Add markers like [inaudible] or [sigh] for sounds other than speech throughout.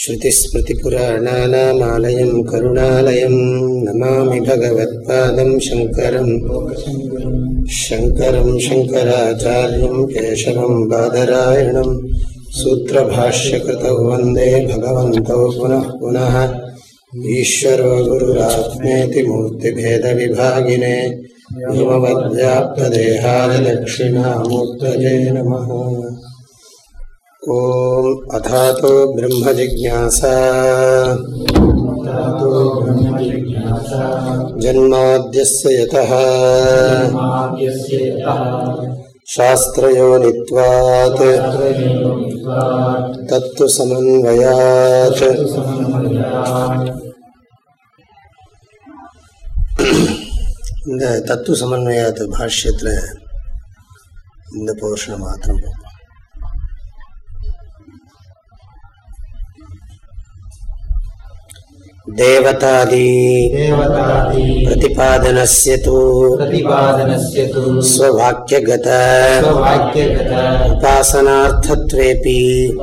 श्रुतिस्मृतिपुराणानामालयं करुणालयं नमामि भगवत्पादं शङ्करम् शङ्करं शङ्कराचार्यं केशवं बादरायणं सूत्रभाष्यकृतौ वन्दे भगवन्तौ पुनः पुनः ईश्वरो गुरुरात्मेति मूर्तिभेदविभागिने हिमवद्व्याप्तदेहाय नमः ॐ अथातो ब्रह्मजिज्ञासा जन्माद्यस्य यतः शास्त्रयोनित्वात् तत्तु समन्वयात् இந்த தத்துவ சமன்வயாத்து பாஷ்யத்தில் இந்த போர்ஷனை மாத்திரம் பார்ப்போம் देवतादि। प्रतिपादनस्य तु। स्ववाक्यगत। उपासनार्थत्वेऽपि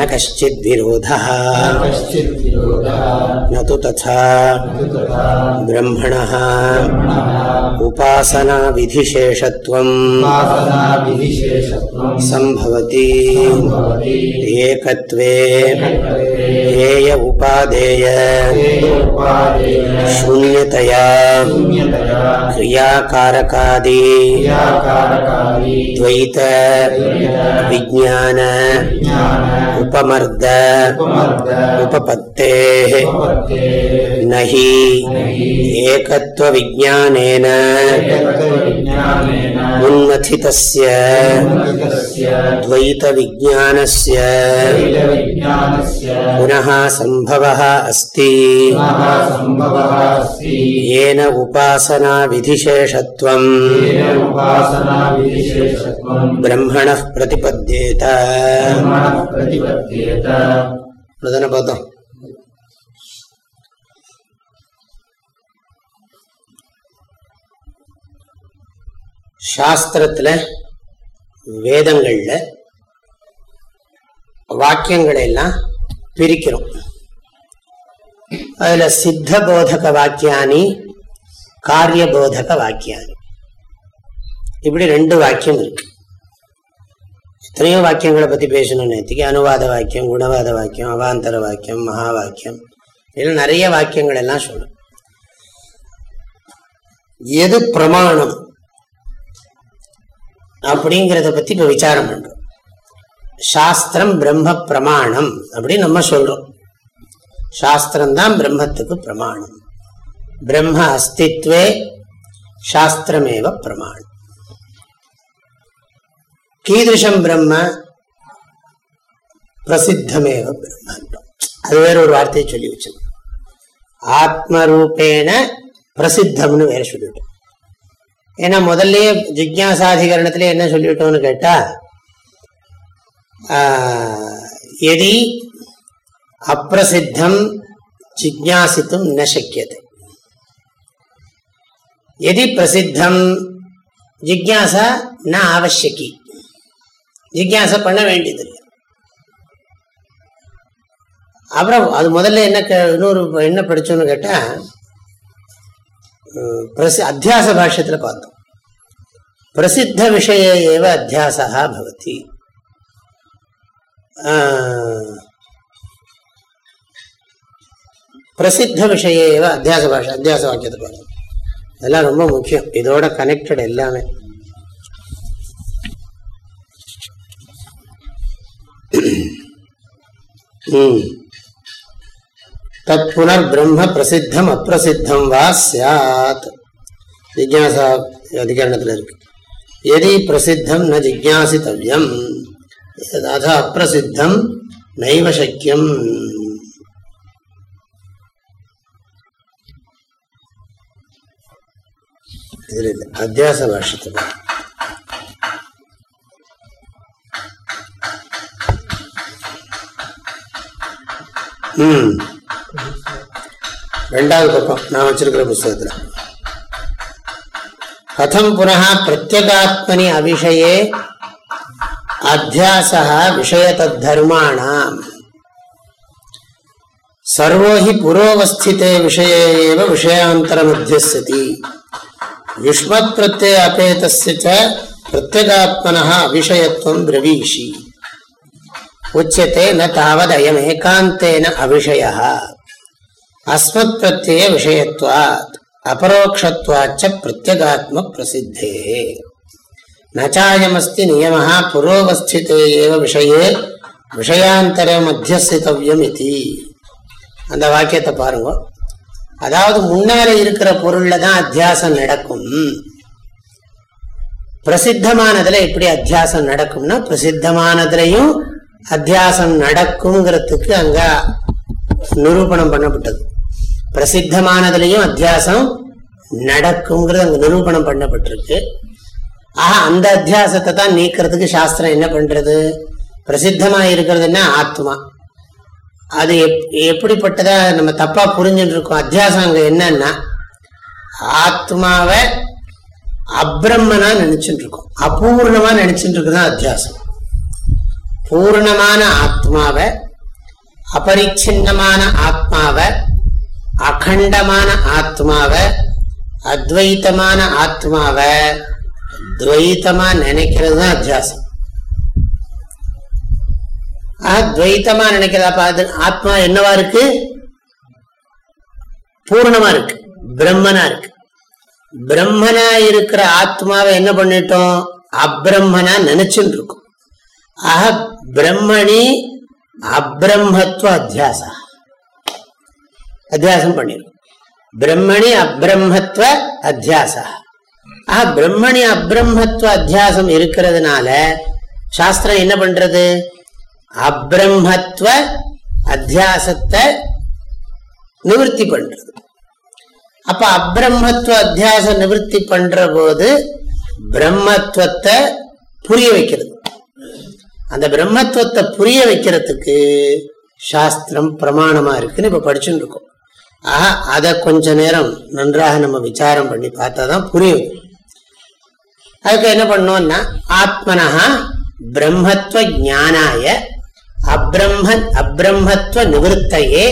न कश्चिद्विरोधः न तु तथा। ब्रह्मणः। उपासनाविधिशेषत्वम्। सम्भवति। एकत्वे। हेय उपादेय शून्यतया। क्रियाकारकादि। द्वैत। विज्ञान। उपमर्द। उपपत्तेः न हि एकत्वविज्ञानेन उन्मथितस्य द्वैतविज्ञानस्य पुनः सम्भवः अस्ति येन उपासनाविधिशेषत्वम् ब्रह्मणः प्रतिपद्येत प्रधानपदम् சாஸ்திரத்தில் வேதங்களில் வாக்கியங்களை எல்லாம் பிரிக்கிறோம். அதில் சித்த போதக வாக்கியானி காரிய போதக வாக்கியானி. இப்படி ரெண்டு வாக்கியம் இருக்கு. எத்தனையோ வாக்கியங்களை பற்றி பேசணும் நேற்றுக்கு அனுவாத வாக்கியம் குணவாத வாக்கியம் அவாந்தர வாக்கியம் மகா வாக்கியம். இதில் நிறைய வாக்கியங்கள் எல்லாம் சொல்லணும். எது பிரமாணம்? அப்படிங்கிறத பற்றி இப்போ விசாரம் பண்ணுறோம் சாஸ்திரம் பிரம்ம பிரமாணம் அப்படின்னு நம்ம சொல்கிறோம் சாஸ்திரம்தான் பிரம்மத்துக்கு பிரமாணம். பிரம்ம அஸ்தித்வே சாஸ்திரமேவ பிரமாணம். கீதிருஷம் பிரம்ம பிரசித்தமேவ பிரம்மன்றோம் அது வேற ஒரு வார்த்தையை சொல்லி வச்சோம் ஆத்மரூபேன பிரசித்தம்னு வேற சொல்லிவிட்டோம். ஏன்னா முதல்லயே ஜிக்யாசாதிகரணத்திலே என்ன சொல்லிவிட்டோம்னு கேட்டா எதி அப்பிரசித்தம் ஜிக்யாசித்தும் ந சக்கியது. எதி பிரசித்தம் ஜிக்யாசா ந ஆவசியக்கி ஜிக்யாசா பண்ண வேண்டியது. அப்புறம் அது முதல்ல என்ன இன்னொரு என்ன படிச்சோன்னு கேட்டா அத்தியாச பாஷ்யத்தில் பார்த்தோம். பிரசித்த விஷய ஏவ அத்தியாசா பவதி. பிரசித்த விஷய ஏவ அத்தியாச பாஷை அத்தியாச வாக்கியத்தை பார்த்தோம். அதெல்லாம் ரொம்ப முக்கியம். இதோட கனெக்டட் எல்லாமே. ம். புனர் பிரம்ம பிரசித்தம் அப்பிரசித்தம் வா சாத் ஜிக்யாசா அதிகரணத்தில் இருக்கு. எதி பிரசித்தம் ந ஜிக்யாசித்தவியம் அத அப்பிரசித்தம் நைவ சக்கியம் இதில் இல்லை அத்தியாச பாஷத்தில் ம் ரெண்டாவது பக்கம் நான் வச்சிருக்கிற புஸ்தகத்தில். கதம் புனः பிரத்யகாத்மனி அபிஷயே அத்தியாசா விஷயத்தர்மாணாம் தர்மாணாம். சர்வோஹி புரோவஸ்திதே விஷயே விஷயாந்தரமத்தியசதி யுஷ்மத் பிரத்யே அபேதஸ்ய பிரத்யகாத்மன அபிஷயத்துவம் பிரவீஷி. உச்சத்தை ந தாவதயம் ஏகாந்தேன அபிஷயா அஸ்மத் பிரத்ய விஷயத்வாத் அபரோக்ஷத்வாச்ச பிரத்யகாத்ம பிரசித்தே. நச்சாயமஸ்தி நியமஹா புரோவஸ்திதே ஏவ விஷயே விஷயாந்தர மத்தியஸ்தித்தவியம் இது அந்த வாக்கியத்தை பாருங்க. அதாவது முன்னால இருக்கிற பொருள்ல தான் அத்தியாசம் நடக்கும். பிரசித்தமானதுல எப்படி அத்தியாசம் நடக்கும்னா பிரசித்தமானதுலையும் அத்தியாசம் நடக்குங்கிறதுக்கு அங்க நிரூபணம் பண்ணப்பட்டது. பிரசித்தமானதுலையும் அத்தியாசம் நடக்குங்கிறது அங்கே நிரூபணம் பண்ணப்பட்டிருக்கு. ஆஹா அந்த அத்தியாசத்தை தான் நீக்கிறதுக்கு சாஸ்திரம் என்ன பண்ணுறது பிரசித்தமாக இருக்கிறதுன்னா ஆத்மா. அது எப் எப்படிப்பட்டதாக நம்ம தப்பாக புரிஞ்சுட்டு இருக்கோம் அத்தியாசம் அங்கே என்னன்னா ஆத்மாவை அப்ரம்மனா நினைச்சுட்டு இருக்கோம் அபூர்ணமா நினைச்சுட்டு இருக்குதான் அத்தியாசம். பூர்ணமான ஆத்மாவை அபரிச்சின்னமான ஆத்மாவை அகண்டமான ஆத்மாவை அத்வைத்தமான ஆத்மாவை துவைத்தமா நினைக்கிறது தான் அத்தியாசம். துவைத்தமா நினைக்கிறதா பார்த்து ஆத்மா என்னவா இருக்கு? பூர்ணமா இருக்கு பிரம்மனா இருக்கு. பிரம்மனா இருக்கிற ஆத்மாவை என்ன பண்ணிட்டோம்? அப்ரம்மனா நினைச்சுட்டு இருக்கும். ஆக பிரம்மணி அப்ரம்மத்துவ அத்தியாசம். அத்தியாசம் பண்ணிருக்கும். பிரம்மணி அப்ரம்மத்துவ அத்தியாச ஆஹா பிரம்மணி அப்ரம்மத்துவ அத்தியாசம் இருக்கிறதுனால சாஸ்திரம் என்ன பண்றது? அப்ரம்மத்துவ அத்தியாசத்தை நிவர்த்தி பண்றது. அப்ப அப்ரம்மத்துவ அத்தியாச நிவர்த்தி பண்ற போது பிரம்மத்துவத்தை புரிய வைக்கிறது. அந்த பிரம்மத்துவத்தை புரிய வைக்கிறதுக்கு சாஸ்திரம் பிரமாணமா இருக்குன்னு இப்ப படிச்சுட்டு இருக்கோம். ஆஹா அதை கொஞ்ச நேரம் நன்றாக நம்ம விசாரம் பண்ணி பார்த்தா தான் புரியும். அதுக்கு என்ன பண்ணோம்னா ஆத்மனஹா பிரம்மத்துவ ஜானாய அப்ரம்ம அப்ரம்மத்துவ நிவத்தையே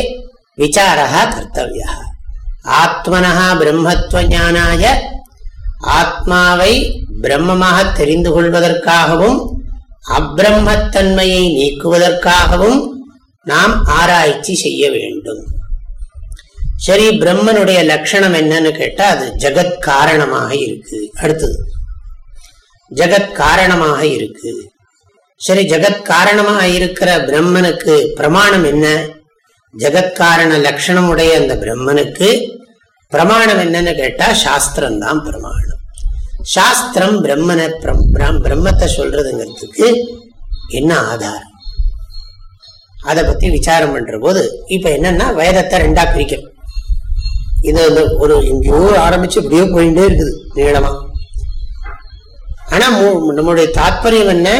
விசாரா கர்த்தவியா ஆத்மனஹா பிரம்மத்துவ ஞானாய ஆத்மாவை பிரம்மமாக தெரிந்து கொள்வதற்காகவும் அப்ரம்மத்தன்மையை நீக்குவதற்காகவும் நாம் ஆராய்ச்சி செய்ய வேண்டும். சரி பிரம்மனுடைய லட்சணம் என்னன்னு கேட்டா அது ஜெகத் காரணமாக இருக்கு. அடுத்தது ஜெகத் காரணமாக இருக்கு. சரி ஜெகத் காரணமாக இருக்கிற பிரம்மனுக்கு பிரமாணம் என்ன? ஜெகத்காரண லட்சணம் உடைய அந்த பிரம்மனுக்கு பிரமாணம் என்னன்னு கேட்டா சாஸ்திரம் தான் பிரமாணம். சாஸ்திரம் பிரம்மனை பிரம்மத்தை சொல்றதுங்கிறதுக்கு என்ன ஆதாரம்? அதை பத்தி விசாரம் பண்ற போது இப்ப என்னன்னா வேதத்தை ரெண்டா பிரிக்கும் இது ஒரு எங்கேயோ ஆரம்பிச்சு இப்படியோ போயிட்டே இருக்குது நீளமா. ஆனா நம்முடைய தாற்பயம் என்ன?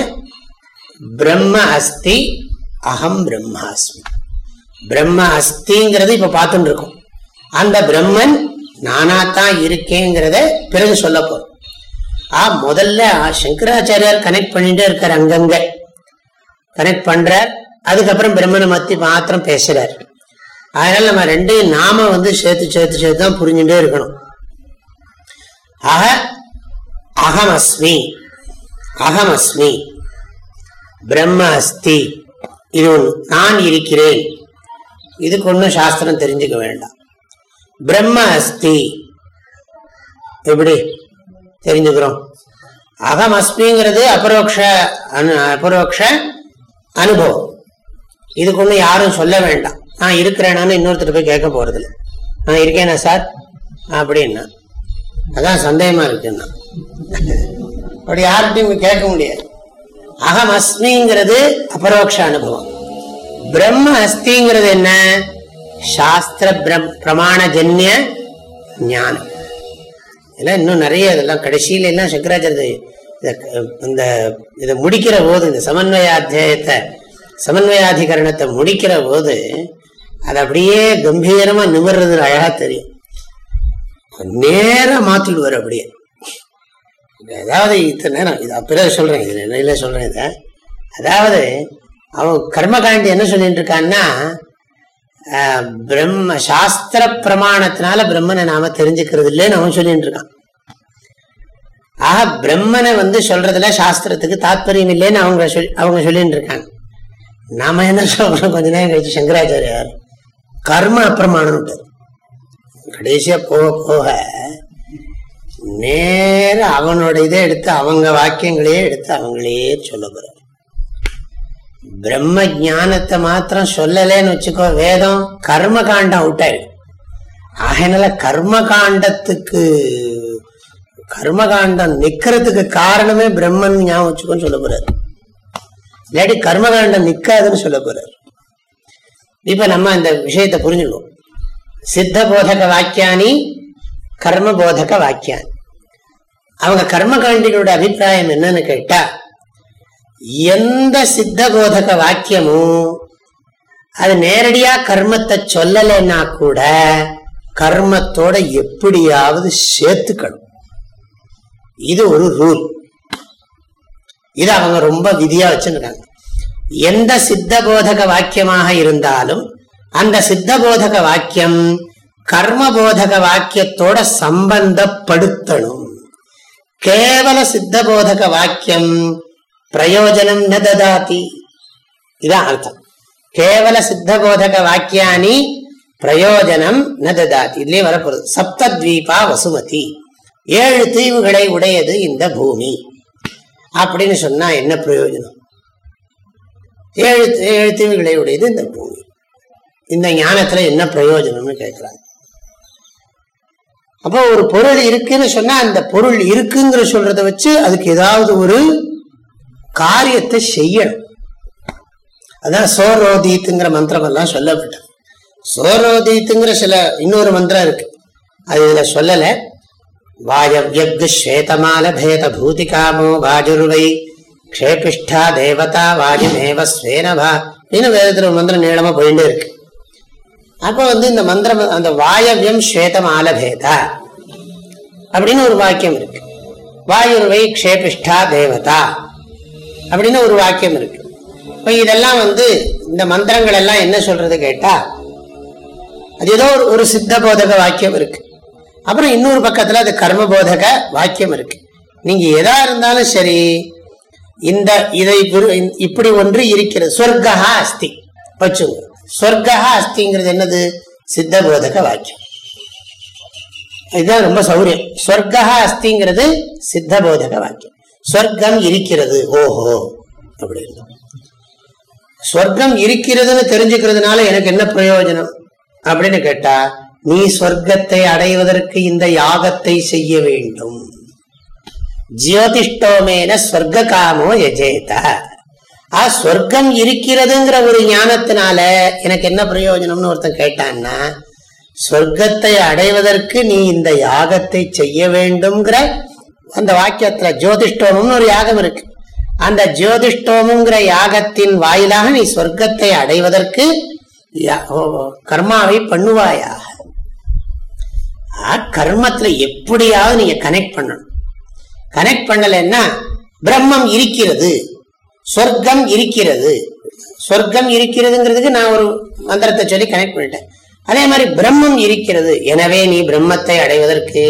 பிரம்ம அஸ்தி அகம் பிரம்மாஸ்மி. பிரம்ம அஸ்திங்கிறது இப்ப பார்த்துட்டு இருக்கோம் அந்த பிரம்மன் நானாத்தான் இருக்கேங்கிறத பிறகு சொல்ல போறோம். ஆ முதல்ல சங்கராச்சாரியார் கனெக்ட் பண்ணிட்டே இருக்கார் அங்கங்க. கனெக்ட் பண்றார். அதுக்கப்புறம் பிரம்மனை மத்தி மாத்திரம் பேசுறாரு. அதனால நம்ம ரெண்டையும் நாம வந்து சேர்த்து சேர்த்து சேர்த்து தான் புரிஞ்சுட்டே இருக்கணும். ஆக அகம் அஸ்மி அகம் அஸ்மி பிரம்ம அஸ்தி இது ஒன்று நான் இருக்கிறேன். இதுக்கு ஒன்றும் சாஸ்திரம் தெரிஞ்சுக்க வேண்டாம். பிரம்ம அஸ்தி எப்படி தெரிஞ்சுக்கிறோம்? அகம் அஸ்மிங்கிறது அபரோக்ஷ அனு அபரோக்ஷ அனுபவம். இதுக்கு ஒன்றும் யாரும் சொல்ல வேண்டாம். நான் இருக்கிறேனான்னு இன்னொருத்தர் போய் கேட்க போறதில்ல. நான் இருக்கேனா சார்? அப்படின்னா. அதான் சந்தேகமா இருக்குன்னா. அப்படி யார்கிட்டையும் கேட்க முடியாது. அகம் அஸ்மிங்கிறது அபரோக்ஷ அனுபவம். பிரம்ம அஸ்திங்கிறது என்ன? சாஸ்திர பிரமாண ஜன்ய ஞானம். இதெல்லாம் இன்னும் நிறைய இதெல்லாம் கடைசியில எல்லாம் சங்கராச்சாரிய இந்த இதை முடிக்கிற போது இந்த சமன்வயாத்தியாயத்தை சமன்வயாதிகரணத்தை முடிக்கிற போது அது அப்படியே கம்பீரமா நிமிர்றது அழகா தெரியும். நேரம் மாத்திடுவார் அப்படியே. அதாவது இத்தனை நேரம் இது பிறகு சொல்றேன் இது நிலையில சொல்றேன் இதை. அதாவது அவன் கர்மகாண்டி என்ன சொல்லிட்டு இருக்கான்னா பிரம்ம சாஸ்திர பிரமாணத்தினால பிரம்மனை நாம தெரிஞ்சுக்கிறது இல்லைன்னு அவன் சொல்லிட்டு இருக்கான். ஆக பிரம்மனை வந்து சொல்றதுல சாஸ்திரத்துக்கு தாத்பரியம் இல்லைன்னு அவங்க சொல்லி அவங்க சொல்லிட்டு இருக்காங்க. நாம என்ன சொல்றோம்? கொஞ்ச நேரம் கழிச்சு சங்கராச்சாரியார் கர்ம அப்பிரமாணம் கடைசியா போக போக நேர அவனோட இதை எடுத்து அவங்க வாக்கியங்களையே எடுத்து அவங்களையே சொல்ல போற பிரம்ம ஜானத்தை மாத்திரம் சொல்லலேன்னு வச்சுக்கோ வேதம் கர்ம காண்டம் அவுட் ஆயிடும் ஆகையினால கர்ம காண்டத்துக்கு கர்மகாண்டம் நிக்கிறதுக்கு காரணமே பிரம்மன் ஞாபகம் வச்சுக்கோன்னு சொல்ல போறாரு. இல்லாட்டி கர்மகாண்டம் நிக்காதுன்னு சொல்ல போறாரு. இப்ப நம்ம அந்த விஷயத்தை புரிஞ்சுக்கணும். சித்த போதக வாக்கியானி கர்ம போதக வாக்கியானி. அவங்க கர்மகாண்டிகளோட அபிப்பிராயம் என்னன்னு கேட்டா எந்த சித்த போதக வாக்கியமும் அது நேரடியா கர்மத்தை சொல்லலைன்னா கூட கர்மத்தோட எப்படியாவது சேர்த்துக்கணும். இது ஒரு ரூல் இது அவங்க ரொம்ப விதியா வச்சிருக்காங்க. எந்த சித்த போதக வாக்கியமாக இருந்தாலும் அந்த சித்த போதக வாக்கியம் கர்ம போதக வாக்கியத்தோட சம்பந்தப்படுத்தணும். கேவல சித்த போதக வாக்கியம் பிரயோஜனம் ந ததாதி. இதான் அர்த்தம். கேவல சித்த போதக வாக்கியானி பிரயோஜனம் ந ததாதி. இதுலயே வரப்போறது. சப்தத்வீபா வசுமதி. ஏழு தீவுகளை உடையது இந்த பூமி. அப்படின்னு சொன்னா என்ன பிரயோஜனம்? ஏழு ஏழு தீவுகளை உடையது இந்த பூமி. இந்த ஞானத்துல என்ன பிரயோஜனம்னு கேட்கிறாங்க. அப்போ ஒரு பொருள் இருக்குன்னு சொன்னா அந்த பொருள் இருக்குங்கிற சொல்றதை வச்சு அதுக்கு ஏதாவது ஒரு காரியத்தை செய்யணும். அதான் சோரோதீத்துங்கிற மந்திரம் எல்லாம் சொல்லப்பட்டது. சோரோதீத்துங்கிற சில இன்னொரு மந்திரம் இருக்கு. அது இதுல சொல்லலை. வாயவ்யக் ஸ்வேதமால பேத பூதிகாமோ வாஜுருவை க்ஷேபிஷ்டா தேவதா வாயுமேவ ஸ்வேனவா. அப்படின்னு வேதத்தில் ஒரு மந்திரம் நீளமா போயிட்டே இருக்கு. அப்போ வந்து இந்த மந்திரம் அந்த வாயவியம் ஸ்வேதம் ஆலபேதா. அப்படின்னு ஒரு வாக்கியம் இருக்கு. வாயுர்வை க்ஷேபிஷ்டா தேவதா. அப்படின்னு ஒரு வாக்கியம் இருக்கு. இப்போ இதெல்லாம் வந்து இந்த மந்திரங்கள் எல்லாம் என்ன சொல்றது கேட்டா அது ஏதோ ஒரு சித்த போதக வாக்கியம் இருக்கு. அப்புறம் இன்னொரு பக்கத்துல அது கர்ம போதக வாக்கியம் இருக்கு. நீங்க எதா இருந்தாலும் சரி இந்த இதை இப்படி ஒன்று இருக்கிறது. சொர்க்கா அஸ்தி. வச்சுங்க சொர்க்கா அஸ்திங்கிறது என்னது? சித்த போதக வாக்கியம். இதுதான் ரொம்ப சௌரியம். சொர்க்கா அஸ்திங்கிறது சித்த போதக வாக்கியம். சொர்க்கம் இருக்கிறது. ஓஹோ. அப்படின்னு சொர்க்கம் இருக்கிறதுன்னு தெரிஞ்சுக்கிறதுனால எனக்கு என்ன பிரயோஜனம்? அப்படின்னு கேட்டா நீ சொர்க்கத்தை அடைவதற்கு இந்த யாகத்தை செய்ய வேண்டும். ஜியோதிஷ்டோமேன சொர்க்க காமோ எஜேத ஆ சொர்க்கம் இருக்கிறதுங்கிற ஒரு ஞானத்தினால எனக்கு என்ன பிரயோஜனம்னு ஒருத்தன் கேட்டான்னா சொர்க்கத்தை அடைவதற்கு நீ இந்த யாகத்தை செய்ய வேண்டும்ங்கிற அந்த வாக்கியத்துல ஜோதிஷ்டோமம்னு ஒரு யாகம் இருக்கு. அந்த ஜோதிஷ்டோமுங்கிற யாகத்தின் வாயிலாக நீ சொர்க்கத்தை அடைவதற்கு கர்மாவை பண்ணுவாயாக கர்மத்துல எப்படியாவது நீங்க கனெக்ட் பண்ணணும். கனெக்ட் பண்ணலன்னா பிரம்மம் இருக்கிறது. சொர்க்கம் இருக்கிறது. சொர்க்கம் இருக்கிறதுங்கிறதுக்கு நான் ஒரு மந்திரத்தை சொல்லி கனெக்ட் பண்ணிட்டேன். அதே மாதிரி பிரம்மம் இருக்கிறது. எனவே நீ பிரம்மத்தை அடைவதற்கு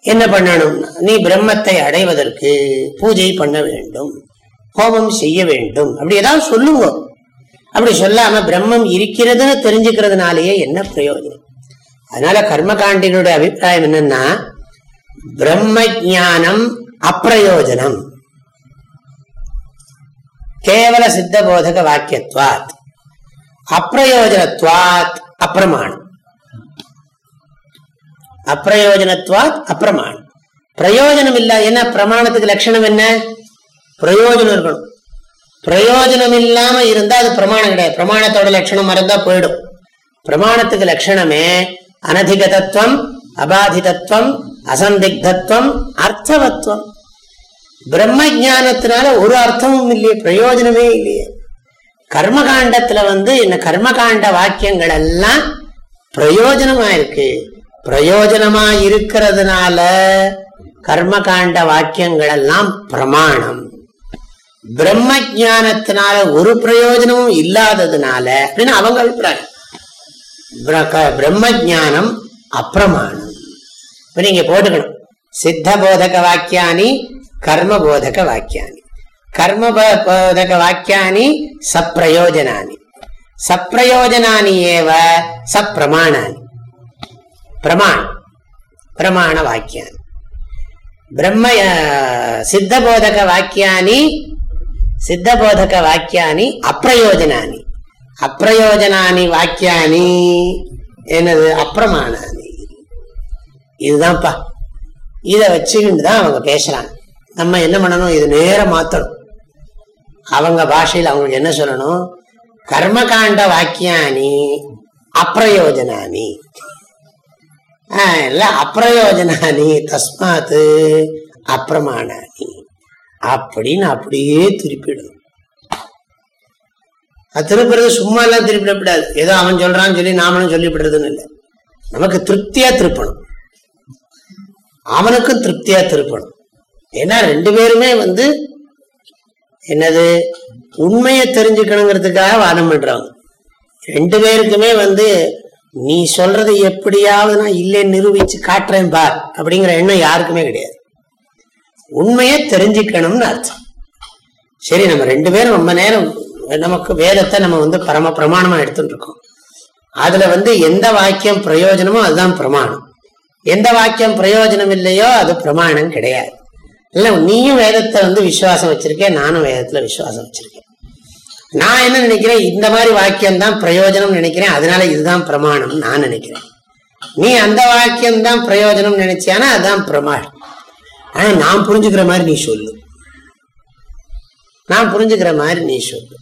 என்ன பண்ணணும்? நீ பிரம்மத்தை அடைவதற்கு பூஜை பண்ண வேண்டும். ஹோமம் செய்ய வேண்டும். அப்படி ஏதாவது சொல்லுங்க. அப்படி சொல்லாம பிரம்மம் இருக்கிறதுன்னு தெரிஞ்சுக்கிறதுனாலேயே என்ன பிரயோஜனம்? அதனால கர்மகாண்டிகளுடைய அபிப்பிராயம் என்னன்னா பிரம்ம ஜானம் அப்பிரயோஜனம். கேவல சித்த போதக வாக்கியத்வாத். அப்பிரயோஜனத்வாத் அப்பிரமாணம். அப்பிரயோஜனத்வாத் அப்பிரமாணம். பிரயோஜனம் இல்ல என்ன பிரமாணத்துக்கு லட்சணம் என்ன? பிரயோஜனம் இருக்கணும் பிரயோஜனம் இல்லாம இருந்தா அது பிரமாணம் கிடையாது. பிரமாணத்தோட லட்சணம் மறந்தா போயிடும். பிரமாணத்துக்கு லட்சணமே அனதிகதத்துவம் அபாதிதத்துவம் அசந்திக்தத்துவம் அர்த்தவத்துவம். பிரம்ம ஜானத்தினால ஒரு அர்த்தமும் இல்லையே பிரயோஜனமே இல்லையே. கர்மகாண்டத்துல வந்து இந்த கர்மகாண்ட வாக்கியங்கள் எல்லாம் பிரயோஜனமா இருக்கு பிரயோஜனமா இருக்கிறதுனால கர்மகாண்ட வாக்கியங்கள் எல்லாம் பிரமாணம். பிரம்ம ஜானத்தினால ஒரு பிரயோஜனமும் இல்லாததுனால அப்படின்னு அவங்க அபிப்பிராயம். பிரம்ம ஜானம் அப்பிரமாணம். இப்ப நீங்க போட்டுக்கணும் சித்த போதக வாக்கியானி கர்ம போதக வாக்கியானி கர்ம போதக வாக்கியானி சப்பிரயோஜனானி சப்பிரயோஜனானி ஏவ சப்பிரமாணானி பிரமாண பிரமாண வாக்கியானி பிரம்ம சித்தபோதக வாக்கியானி சித்தபோதக வாக்கியானி அப்பிரயோஜனானி அப்பிரயோஜனானி வாக்கியானி என்னது அப்பிரமாணானி இதுதான்ப்பா. இதை வச்சுக்கிட்டு தான் அவங்க பேசுறாங்க. நம்ம என்ன பண்ணணும்? இது நேரம் மாத்தணும். அவங்க பாஷையில் அவங்களுக்கு என்ன சொல்லணும்? கர்மகாண்ட வாக்கியானி அப்பிரயோஜனானி. இல்ல அப்பிரயோஜனானி தஸ்மாத் அப்பிரமாணானி. அப்படின்னு அப்படியே திருப்பிடும். திருப்பிடுறது திருப்புறது சும்மா எல்லாம் திருப்பிடக்கூடாது. ஏதோ அவன் சொல்றான்னு சொல்லி நாமளும் சொல்லிவிடுறதுன்னு இல்லை. நமக்கு திருப்தியா திருப்பணும். அவனுக்கும் திருப்தியா திருப்பணும். ஏன்னா ரெண்டு பேருமே வந்து என்னது உண்மையை தெரிஞ்சுக்கணுங்கிறதுக்காக வாதம் பண்றவங்க. ரெண்டு பேருக்குமே வந்து நீ சொல்றது எப்படியாவது நான் இல்லைன்னு நிரூபிச்சு காட்டுறேன் பார் அப்படிங்கிற எண்ணம் யாருக்குமே கிடையாது. உண்மையை தெரிஞ்சுக்கணும்னு அர்த்தம். சரி நம்ம ரெண்டு பேரும் ரொம்ப நேரம் நமக்கு வேதத்தை நம்ம வந்து பரம பிரமாணமா எடுத்துட்டு இருக்கோம். அதுல வந்து எந்த வாக்கியம் பிரயோஜனமோ அதுதான் பிரமாணம். எந்த வாக்கியம் பிரயோஜனம் இல்லையோ அது பிரமாணம் கிடையாது. இல்ல நீயும் வேதத்தை வந்து விசுவாசம் வச்சிருக்கேன் நானும் வேதத்துல விசுவாசம் வச்சிருக்கேன். நான் என்ன நினைக்கிறேன்? இந்த மாதிரி வாக்கியம் தான் பிரயோஜனம் நினைக்கிறேன். அதனால இதுதான் பிரமாணம் நான் நினைக்கிறேன். நீ அந்த வாக்கியம் தான் பிரயோஜனம் நினைச்சியானா அதுதான் பிரமாணம். ஆனா நான் புரிஞ்சுக்கிற மாதிரி நீ சொல்லு. நான் புரிஞ்சுக்கிற மாதிரி நீ சொல்லு.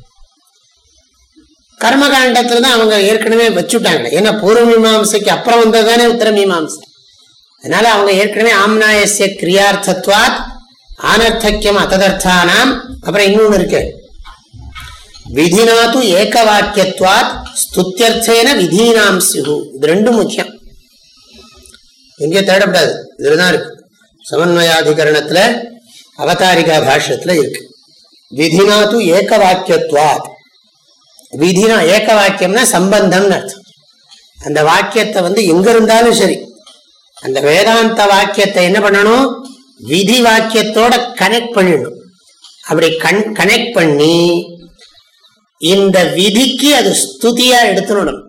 கர்மகாண்டத்துல தான் அவங்க ஏற்கனவே வச்சுட்டாங்க. ஏன்னா பூர்வ மீமாசைக்கு அப்புறம் வந்தது தானே உத்தர மீமாசை அதனால அவங்க ஏற்கனவே ஆம்னாயசிய கிரியார்த்தத்வாத் ஆனர்த்தக்கியம் அத்ததர்த்தானாம். அப்புறம் இன்னொன்று இருக்கு. விதினாத்து ஏக வாக்கியத்வாத் ஸ்துத்தியர்த்தேன விதீனாம் சிகு. இது ரெண்டும் முக்கியம். எங்கே தேடப்படாது. இதுலதான் இருக்கு. சமன்வயாதிகரணத்துல அவதாரிகா பாஷத்துல இருக்கு. விதினாத்து ஏக வாக்கியத்வாத் விதினா ஏக வாக்கியம்னா சம்பந்தம்னு அர்த்தம். அந்த வாக்கியத்தை வந்து எங்க இருந்தாலும் சரி அந்த வேதாந்த வாக்கியத்தை என்ன பண்ணணும்? விதி வாக்கியத்தோட கனெக்ட் பண்ணிடணும். அப்படி கண் கனெக்ட் பண்ணி இந்த விதிக்கு அது ஸ்துதியா எடுத்துடணும்.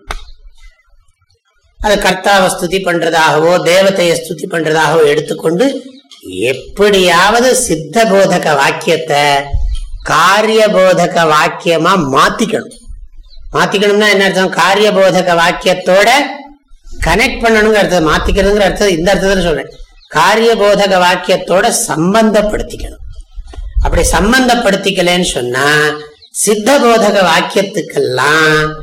அது கர்த்தாவை ஸ்துதி பண்றதாகவோ தேவத்தைய ஸ்துதி பண்றதாகவோ எடுத்துக்கொண்டு எப்படியாவது சித்த போதக வாக்கியத்தை காரிய போதக வாக்கியமா மாத்திக்கணும். மாத்திக்கணும்னா என்ன அர்த்தம்? காரிய போதக வாக்கியத்தோட கனெக்ட் பண்ணணுங்கிற அர்த்தம் மாத்திக்கிறதுங்கிற அர்த்தம் இந்த அர்த்தத்தில் சொல்றேன். காரிய போதக வாக்கியத்தோட சம்பந்தப்படுத்திக்கணும். அப்படி சம்பந்தப்படுத்திக்கலன்னு சொன்னா சித்த போதக வாக்கியத்துக்கெல்லாம்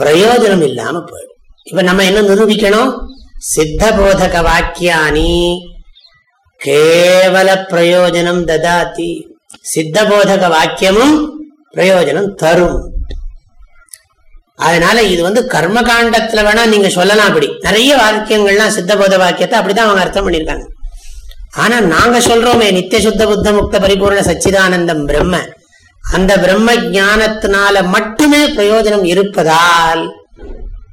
பிரயோஜனம் இல்லாம போயிடும். இப்ப நம்ம என்ன நிரூபிக்கணும்? சித்த போதக வாக்கியானி கேவல பிரயோஜனம் ததாத்தி சித்த போதக வாக்கியமும் பிரயோஜனம் தரும். அதனால இது வந்து கர்ம காண்டத்துல வேணா நீங்க சொல்லலாம் அப்படி. நிறைய வாக்கியங்கள்லாம் சித்த போத வாக்கியத்தை அப்படிதான் அவங்க அர்த்தம் பண்ணிருக்காங்க ஆனா நாங்க சொல்றோமே நித்திய சுத்த புத்த முக்த பரிபூர்ண சச்சிதானந்தம் பிரம்ம. அந்த பிரம்ம ஜானத்தினால மட்டுமே பிரயோஜனம் இருப்பதால்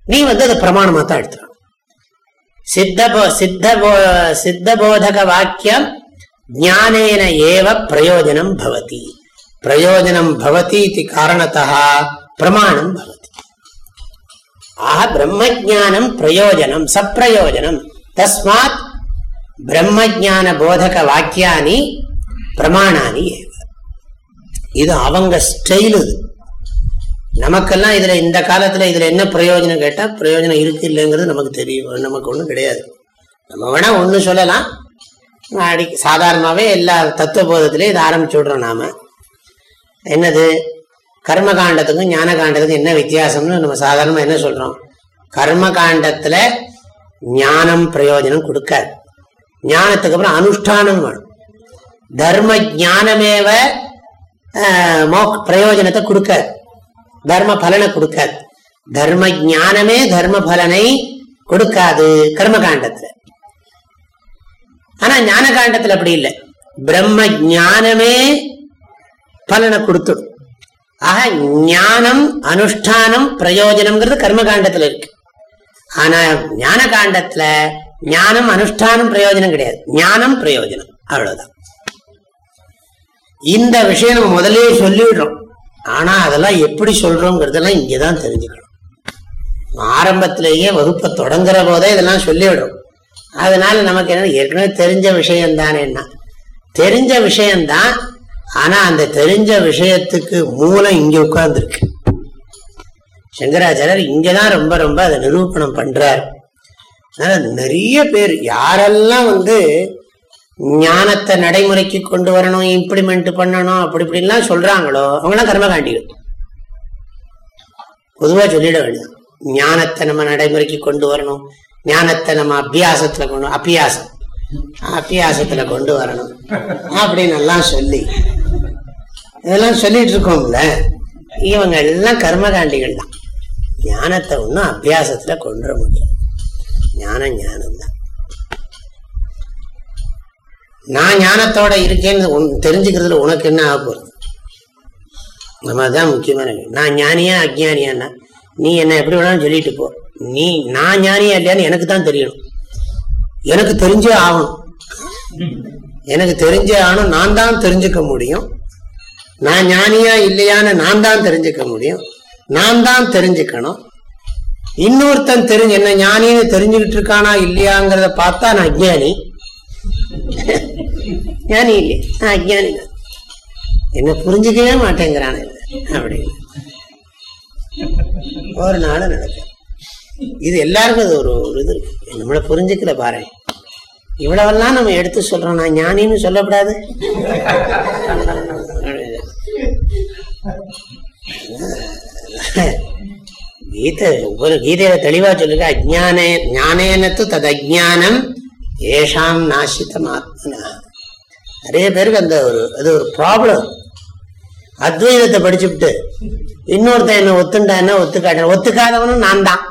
நீ வந்து அதை பிரமாணமா தான் எடுத்துக்கணும் சித்த சித்த சித்த போதக வாக்கியம் ஜானேன ஏவ பிரயோஜனம் பவதி. பிரயோஜனம் பவதி காரணத்தா பிரமாணம் பவதி. ஆக பிரம்ம ஜானம் பிரயோஜனம் சப்பிரயோஜனம் தஸ்மாத் பிரம்ம ஜான போதக வாக்கியானி பிரமாணானி இது அவங்க ஸ்டைலு நமக்கெல்லாம் இதுல இந்த காலத்துல இதுல என்ன பிரயோஜனம் கேட்டா பிரயோஜனம் இருக்கு இல்லைங்கிறது நமக்கு தெரியும். நமக்கு ஒண்ணும் கிடையாது. நம்ம வேணா ஒண்ணு சொல்லலாம். அடி சாதாரணமாவே எல்லா தத்துவ போதத்திலையும் இதை ஆரம்பிச்சு விடுறோம் நாம. என்னது? கர்ம காண்டத்துக்கும் ஞான காண்டத்துக்கும் என்ன வித்தியாசம்னு நம்ம சாதாரணமா என்ன சொல்றோம்? கர்ம காண்டத்துல ஞானம் பிரயோஜனம் கொடுக்காது. ஞானத்துக்கு அப்புறம் அனுஷ்டானம் வேணும். தர்ம ஜானமேவ பிரயோஜனத்தை கொடுக்காது. தர்ம பலனை கொடுக்காது. தர்ம ஜானமே தர்ம பலனை கொடுக்காது கர்ம காண்டத்துல ஆனா ஞான காண்டத்துல அப்படி இல்லை. பிரம்ம ஜானமே பலனை கொடுத்துடும். ஆக ஞானம் அனுஷ்டானம் பிரயோஜனம்ங்கிறது கர்மகாண்டத்தில் இருக்கு. ஆனா ஞான காண்டத்துல ஞானம் அனுஷ்டானம் பிரயோஜனம் கிடையாது. ஞானம் பிரயோஜனம். அவ்வளவுதான். இந்த விஷயம் நம்ம முதலே சொல்லிடுறோம். ஆனா அதெல்லாம் எப்படி சொல்றோங்கிறதெல்லாம் இங்கதான் தெரிஞ்சுக்கணும். ஆரம்பத்திலேயே வகுப்பை தொடங்குற போதே இதெல்லாம் சொல்லிவிடும் அதனால நமக்கு என்ன ஏற்கனவே தெரிஞ்ச விஷயம் தானேன்னா தெரிஞ்ச விஷயம்தான் ஆனா அந்த தெரிஞ்ச விஷயத்துக்கு மூலம் இங்க உட்கார்ந்துருக்கு. சங்கராச்சாரியர் இங்கதான் ரொம்ப ரொம்ப அதை நிரூபணம் பண்றார். நிறைய பேர் யாரெல்லாம் வந்து ஞானத்தை நடைமுறைக்கு கொண்டு வரணும் இம்ப்ளிமெண்ட் பண்ணணும் அப்படி இப்படின்லாம் சொல்றாங்களோ அவங்களாம் கர்மகாண்டிகள். பொதுவா சொல்லிட வேண்டியது ஞானத்தை நம்ம நடைமுறைக்கு கொண்டு வரணும் ஞானத்தை நம்ம அபியாசத்துல கொண்டு அபியாசம் அபியாசத்துல கொண்டு வரணும் அப்படின்னு எல்லாம் சொல்லி இதெல்லாம் சொல்லிட்டு இருக்கோம்ல இவங்க எல்லாம் கர்மகாண்டிகள் தான் ஞானத்தை ஒன்றும் அபியாசத்துல கொண்டு வர முடியும் ஞானம் ஞானம் தான் நான் ஞானத்தோட இருக்கேன்னு தெரிஞ்சுக்கிறதுல உனக்கு என்ன ஆக போறது நம்ம தான் முக்கியமான நான் ஞானியா அஜ்ஞானியான்னா நீ என்ன எப்படி வேணாலும் சொல்லிட்டு போ. நீ நான் ஞானியா இல்லையான்னு எனக்கு தான் தெரியணும். எனக்கு தெரிஞ்சே ஆகணும். எனக்கு தெரிஞ்சே ஆகணும். நான் தான் தெரிஞ்சுக்க முடியும். நான் ஞானியா இல்லையான்னு நான் தான் தெரிஞ்சுக்க முடியும். நான் தான் தெரிஞ்சுக்கணும். இன்னொருத்தன் தெரிஞ்சு என்ன ஞானின்னு தெரிஞ்சுக்கிட்டு இருக்கானா இல்லையாங்கிறத பார்த்தா நான் அஜ்ஞானி. ஞானி இல்லையா. நான் அஜ்ஞானி தான். என்ன புரிஞ்சுக்கவே மாட்டேங்கிறான். அப்படின்னு. ஒரு நாள் நடக்கும் இது எல்லாருக்கும் அது ஒரு ஒரு இது இருக்கு. நம்மளை புரிஞ்சுக்கல பாரு இவ்வளவெல்லாம் நம்ம எடுத்து சொல்றோம். நான் ஞானின்னு சொல்லப்படாது கீதை ஒவ்வொரு கீதையில தெளிவா சொல்லுங்க அஜானே ஞானேனத்து தது அஜானம் ஏஷாம் நாசித்தம் ஆத்மனா. நிறைய பேருக்கு அந்த ஒரு அது ஒரு ப்ராப்ளம் அத்வைதத்தை படிச்சுட்டு இன்னொருத்த என்ன ஒத்துண்டா என்ன ஒத்துக்காட்ட? ஒத்துக்காதவனும் நான் தான்.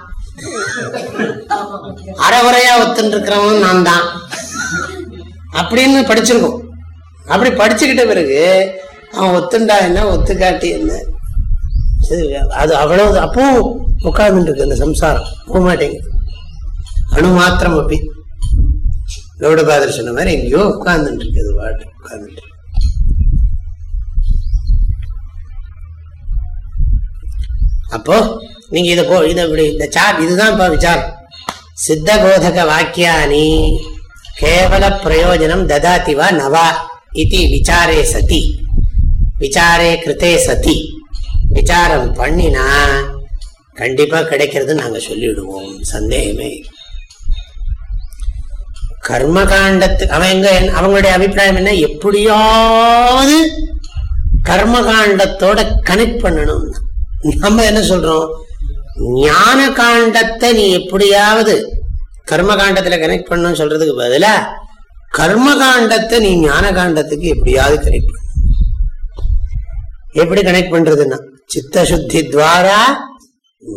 அறகுறையா ஒத்துன்னு இருக்கிறவனும் நான் தான். அப்படின்னு படிச்சிருக்கோம். அப்படி படிச்சுக்கிட்ட பிறகு அவன் ஒத்துண்டா என்ன? ஒத்துக்காட்டி என்ன? அது அவ்வளவு அப்பவும் உட்கார்ந்துட்டு இருக்கு அந்த சம்சாரம். போக மாட்டேங்குது. அணு மாத்திரம் அப்படி. கௌடபாதர் சொன்ன மாதிரி எங்கேயோ உட்கார்ந்துட்டு இருக்குது பாட்டு உட்கார்ந்துட்டு அப்போ நீங்க இதை போ இதை இப்படி இந்த சார் இதுதான் இப்போ விசாரம். சித்த போதக வாக்கியானி கேவல பிரயோஜனம் ததாதிவா நவா. இது விசாரே சதி. விசாரே கிருத்தே சதி. விசாரம் பண்ணினா கண்டிப்பா கிடைக்கிறது நாங்க சொல்லிவிடுவோம் சந்தேகமே கர்மகாண்டத்து அவன் எங்க அவங்களுடைய அபிப்பிராயம் என்ன? எப்படியாவது கர்மகாண்டத்தோட கனெக்ட் பண்ணணும். நம்ம என்ன சொல்றோம்? ஞான காண்டத்தை நீ எப்படியாவது கர்மகாண்டத்துல கனெக்ட் பண்ணணும்னு சொல்றதுக்கு பதிலா கர்மகாண்டத்தை நீ ஞான காண்டத்துக்கு எப்படியாவது கனெக்ட் பண்ண. எப்படி கனெக்ட் பண்றதுன்னா? சித்த சுத்தி துவாரா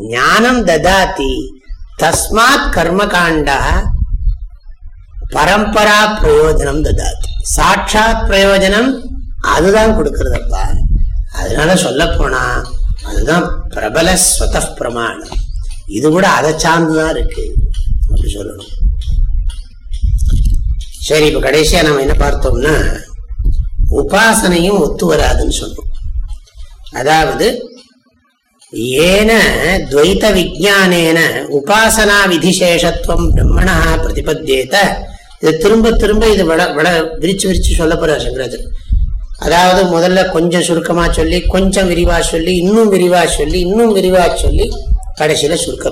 ஞானம் ததாதி. தஸ்மாத் கர்மகாண்டா பரம்பரா பிரயோஜனம் ததாதி. சாட்சாத் பிரயோஜனம் அதுதான் கொடுக்கறதப்பா. அதனால சொல்ல போனா அதுதான் பிரபல ஸ்வத பிரமாணம். இது கூட அதை சார்ந்துதான் இருக்கு. அப்படி சொல்லணும். சரி இப்ப கடைசியா நம்ம என்ன பார்த்தோம்னா உபாசனையும் ஒத்து வராதுன்னு சொன்னோம் அதாவது ஏன துவைத்த விஜானேன உபாசனா விதிசேஷத்துவம் பிரம்மணா பிரதிபத்தியேத. இது திரும்ப திரும்ப இது வட வட விரிச்சு விரிச்சு சொல்ல போறார் சங்கராஜர் அதாவது முதல்ல கொஞ்சம் சுருக்கமா சொல்லி கொஞ்சம் விரிவா சொல்லி இன்னும் விரிவா சொல்லி இன்னும் விரிவா சொல்லி கடைசியில சுருக்க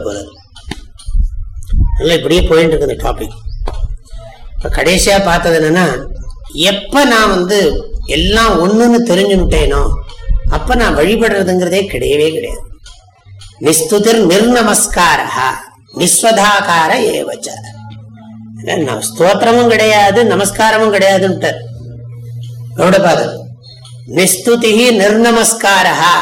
நல்லா இப்படியே போயிட்டு இருக்கு இந்த டாபிக் இப்ப கடைசியா பார்த்தது என்னன்னா எப்ப நான் வந்து எல்லாம் ஒண்ணுன்னு தெரிஞ்சுட்டேனோ அப்ப நான் வழிபடுறதுங்கிறதே கிடையவே கிடையாது. நிஸ்துதிர் நிர்நமஸ்காரா நிஸ்வதாகார ஏவச்ச. ஸ்தோத்திரமும் கிடையாது நமஸ்காரமும் கிடையாதுன்ட்டு கௌடபாதர் நிஸ்துதி நிர்நமஸ்காரா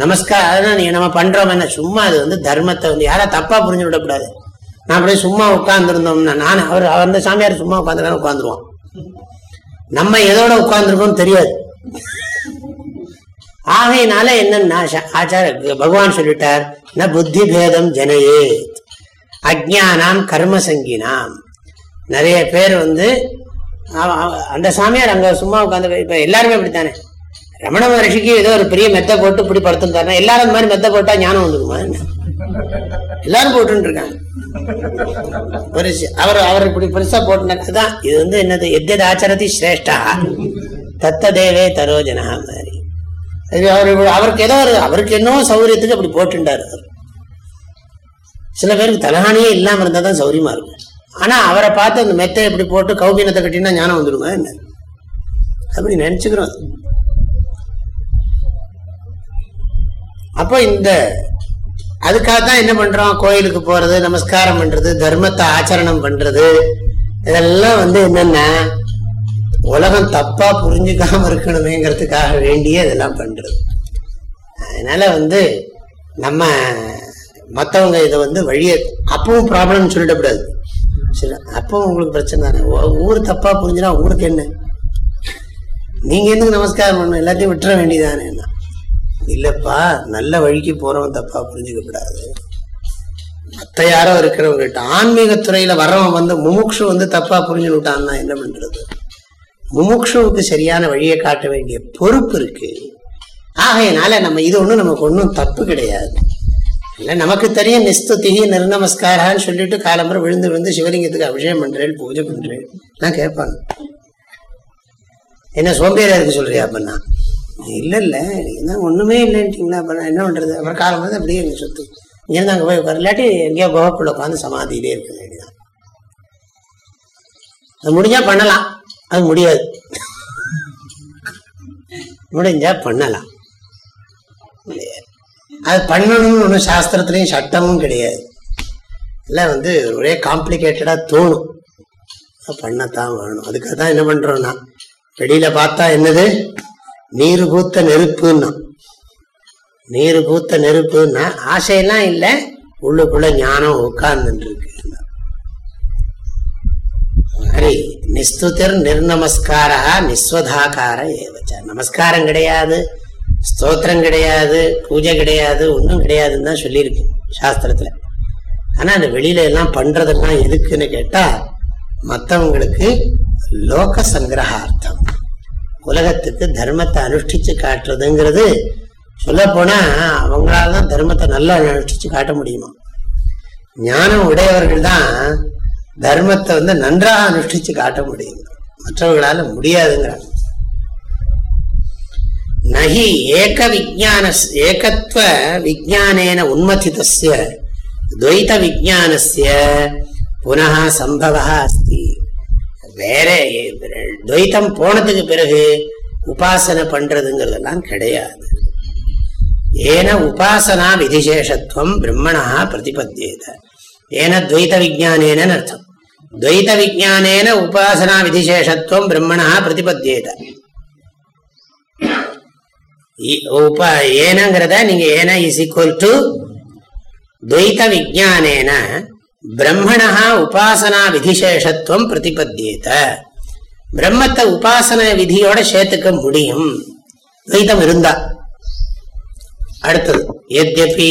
நமஸ்காரம் நம்ம பண்றோம் என்ன? சும்மா அது வந்து தர்மத்தை வந்து யாரா தப்பா புரிஞ்சு விடக்கூடாது. நான் அப்படியே சும்மா உட்கார்ந்துருந்தோம்னா நான் அவர் அந்த சாமியார் சும்மா உட்காந்துருக்கான்னு உட்காந்துருவோம் நம்ம எதோட உட்காந்துருக்கோம்னு தெரியாது. ஆகையினால என்னன்னா ஆச்சார பகவான் சொல்லிட்டார் ந புத்தி பேதம் ஜனையே அஜானாம் கர்ம சங்கினாம் நிறைய பேர் வந்து அந்த சாமியார் அங்க சும்மா உட்காந்து இப்ப எல்லாருமே அப்படித்தானே? ரமண மகர்ஷிக்கு ஏதோ ஒரு பெரிய மெத்த போட்டு இப்படி படுத்துருக்காருன்னா எல்லாரும் இந்த மாதிரி மெத்த போட்டா ஞானம் வந்துருமா எல்லாரும் போட்டு இருக்காங்க அவர் அவர் இப்படி பெருசா போட்டுனாக்கதான் இது வந்து என்னது எத்தது ஆச்சாரத்தை சிரேஷ்டா தத்த தேவே தரோஜனா மாதிரி அவர் அவருக்கு ஏதோ ஒரு அவருக்கு என்னவோ சௌகரியத்துக்கு அப்படி போட்டுட்டாரு சில பேருக்கு தலகாணியே இல்லாம இருந்தா தான் சௌரியமா இருக்கும். ஆனா அவரை பார்த்து அந்த மெத்தை எப்படி போட்டு கௌபீனத்தை கட்டினா ஞானம் வந்துடுமா என்ன? அப்படி நினைச்சுக்கிறோம். அப்போ இந்த அதுக்காக தான் என்ன பண்றோம்? கோயிலுக்கு போறது நமஸ்காரம் பண்றது தர்மத்தை ஆச்சரணம் பண்றது இதெல்லாம் வந்து என்னென்ன உலகம் தப்பா புரிஞ்சுக்காம இருக்கணுமேங்கிறதுக்காக வேண்டியே இதெல்லாம் பண்றது. அதனால வந்து நம்ம மற்றவங்க இதை வந்து வழிய அப்பவும் ப்ராப்ளம் சொல்லிடக்கூடாது. சரி அப்பவும் உங்களுக்கு பிரச்சனை தானே? ஊர் தப்பா புரிஞ்சுனா உங்களுக்கு என்ன? நீங்க எதுக்கு நமஸ்காரம் பண்ணணும்? எல்லாத்தையும் விட்டுற வேண்டியதானே இல்லப்பா நல்ல வழிக்கு போறவன் தப்பா புரிஞ்சுக்கப்படாது மத்த யாரோ இருக்கிறவங்க ஆன்மீகத்துறையில வரவன் வந்து முமுக்ஷு வந்து தப்பா புரிஞ்சு விட்டான்னா என்ன பண்றது? முமுக்ஷுவுக்கு சரியான வழியை காட்ட வேண்டிய பொறுப்பு இருக்கு. ஆகையினால நம்ம இது ஒண்ணும் நமக்கு ஒன்றும் தப்பு கிடையாது. இல்லை நமக்கு தெரியும் நிஸ்துதிகி நிர்நமஸ்காரான்னு சொல்லிட்டு காலம்பரம் விழுந்து விழுந்து சிவலிங்கத்துக்கு அபிஷேகம் பண்றேன் பூஜை பண்றேன். நான் கேட்பாங்க. என்ன சோம்பேறியா இருக்கு சொல்றியா அப்படின்னா இல்லை இல்லை என்ன ஒண்ணுமே இல்லைன்ட்டீங்களா அப்ப என்ன பண்றது? அப்புறம் காலம் வந்து அப்படியே எங்க சொத்து. இங்கிருந்து அங்கே போய் உட்கார. இல்லாட்டி எங்கேயோ குகைக்குள்ள உட்காந்து சமாதியிலே இருக்கு வேண்டியதான் அது முடிஞ்சா பண்ணலாம். அது முடியாது. முடிஞ்சா பண்ணலாம். அது பண்ணணும்னு ஒன்றும் சாஸ்திரத்துலேயும் சட்டமும் கிடையாது. எல்லாம் வந்து ஒரே காம்ப்ளிகேட்டடாக தோணும். பண்ணத்தான் வேணும். அதுக்காக தான் என்ன பண்ணுறோன்னா வெளியில் பார்த்தா என்னது? நீர் பூத்த நெருப்புன்னா. நீர் பூத்த நெருப்புன்னா ஆசையெல்லாம் இல்லை. உள்ளுக்குள்ள ஞானம் உட்கார்ந்துருக்கு ஹரி நிஸ்துதிர் நிர்நமஸ்காரா நிஸ்வதாக்கார ஏவச்ச நமஸ்காரம் கிடையாது ஸ்தோத்திரம் கிடையாது பூஜை கிடையாது ஒன்றும் கிடையாதுன்னு தான் சொல்லியிருக்கு சாஸ்திரத்தில் ஆனால் அந்த வெளியில எல்லாம் பண்ணுறதெல்லாம் எதுக்குன்னு கேட்டால் மற்றவங்களுக்கு லோக சங்கிரகார்த்தம். உலகத்துக்கு தர்மத்தை அனுஷ்டிச்சு காட்டுறதுங்கிறது சொல்ல அவங்களால தான் தர்மத்தை நல்லா அனுஷ்டிச்சு காட்ட முடியுமா? ஞானம் உடையவர்கள் தான் தர்மத்தை வந்து நன்றாக அனுஷ்டிச்சு காட்ட முடியும். மற்றவர்களால முடியாதுங்கிறார் நகி ஏக விஜான ஏகத்துவ விஜானேன உன்மதிதஸ்ய துவைத விஜானஸ்ய புனः சம்பவா அஸ்தி. வேற துவைத்தம் போனதுக்கு பிறகு உபாசனை பண்றதுங்கிறதெல்லாம் கிடையாது. ஏன உபாசனா விதிசேஷத்துவம் பிரம்மணா பிரதிபத்தியத. ஏன துவைத விஜானேன அர்த்தம் துவைத விஜானேன உபாசனா விதிசேஷத்துவம் பிரம்மணா பிரதிபத்தியத உப ஏனங்கிறத நீங்க ஏன இஸ் ஈக்குவல் டு துவைத விஜானேன பிரம்மணா உபாசனா விதிசேஷத்துவம் பிரதிபத்தியேத பிரம்மத்தை உபாசன விதியோட சேர்த்துக்க முடியும் துவைதம் இருந்தா அடுத்தது எத்யபி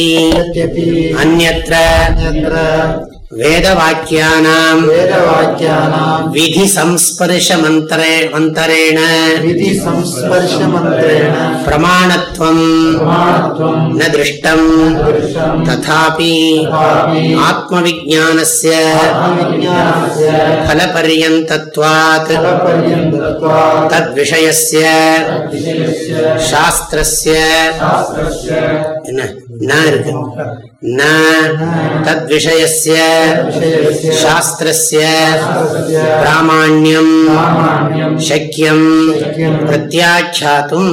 அந்நத்திர वेदवाक्यानाम् वेदवाक्यानाम् विधिसंस्पर्शमन्त्रे मन्तरेण विधिसंस्पर्शमन्त्रेण प्रमाणत्वम् न दृष्टम् तथापि आत्मविज्ञानस्य फलपर्यन्तत्वात् तद्विषयस्य शास्त्रस्य न न तद्विषयस्य शास्त्रस्य प्रामाण्यम् शक्यम् பிரத்யாட்சாத்தும்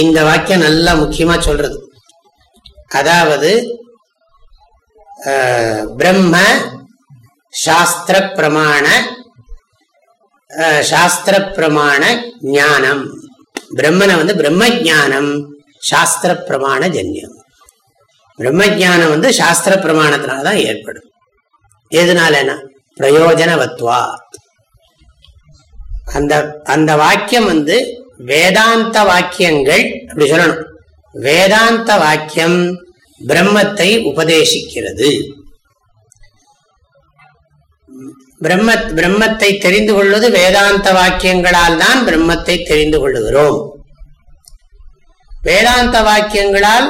இந்த வாக்கியம் நல்லா முக்கியமா சொல்றது அதாவது பிரம்ம சாஸ்திர பிரமாண சாஸ்திர பிரமாண ஞானம் பிரம்மனை வந்து பிரம்ம ஜானம் சாஸ்திர பிரமாண ஜன்யம் பிரம்மஜானம் வந்து சாஸ்திர பிரமாணத்தினால்தான் ஏற்படும். எதனாலனா பிரயோஜனவத்வா. அந்த அந்த வாக்கியம் வந்து வேதாந்த வாக்கியங்கள் அப்படி சொல்லணும். வேதாந்த வாக்கியம் பிரம்மத்தை உபதேசிக்கிறது. பிரம்ம பிரம்மத்தை தெரிந்து கொள்வது வேதாந்த வாக்கியங்களால் தான் பிரம்மத்தை தெரிந்து கொள்ளுகிறோம். வேதாந்த வாக்கியங்களால்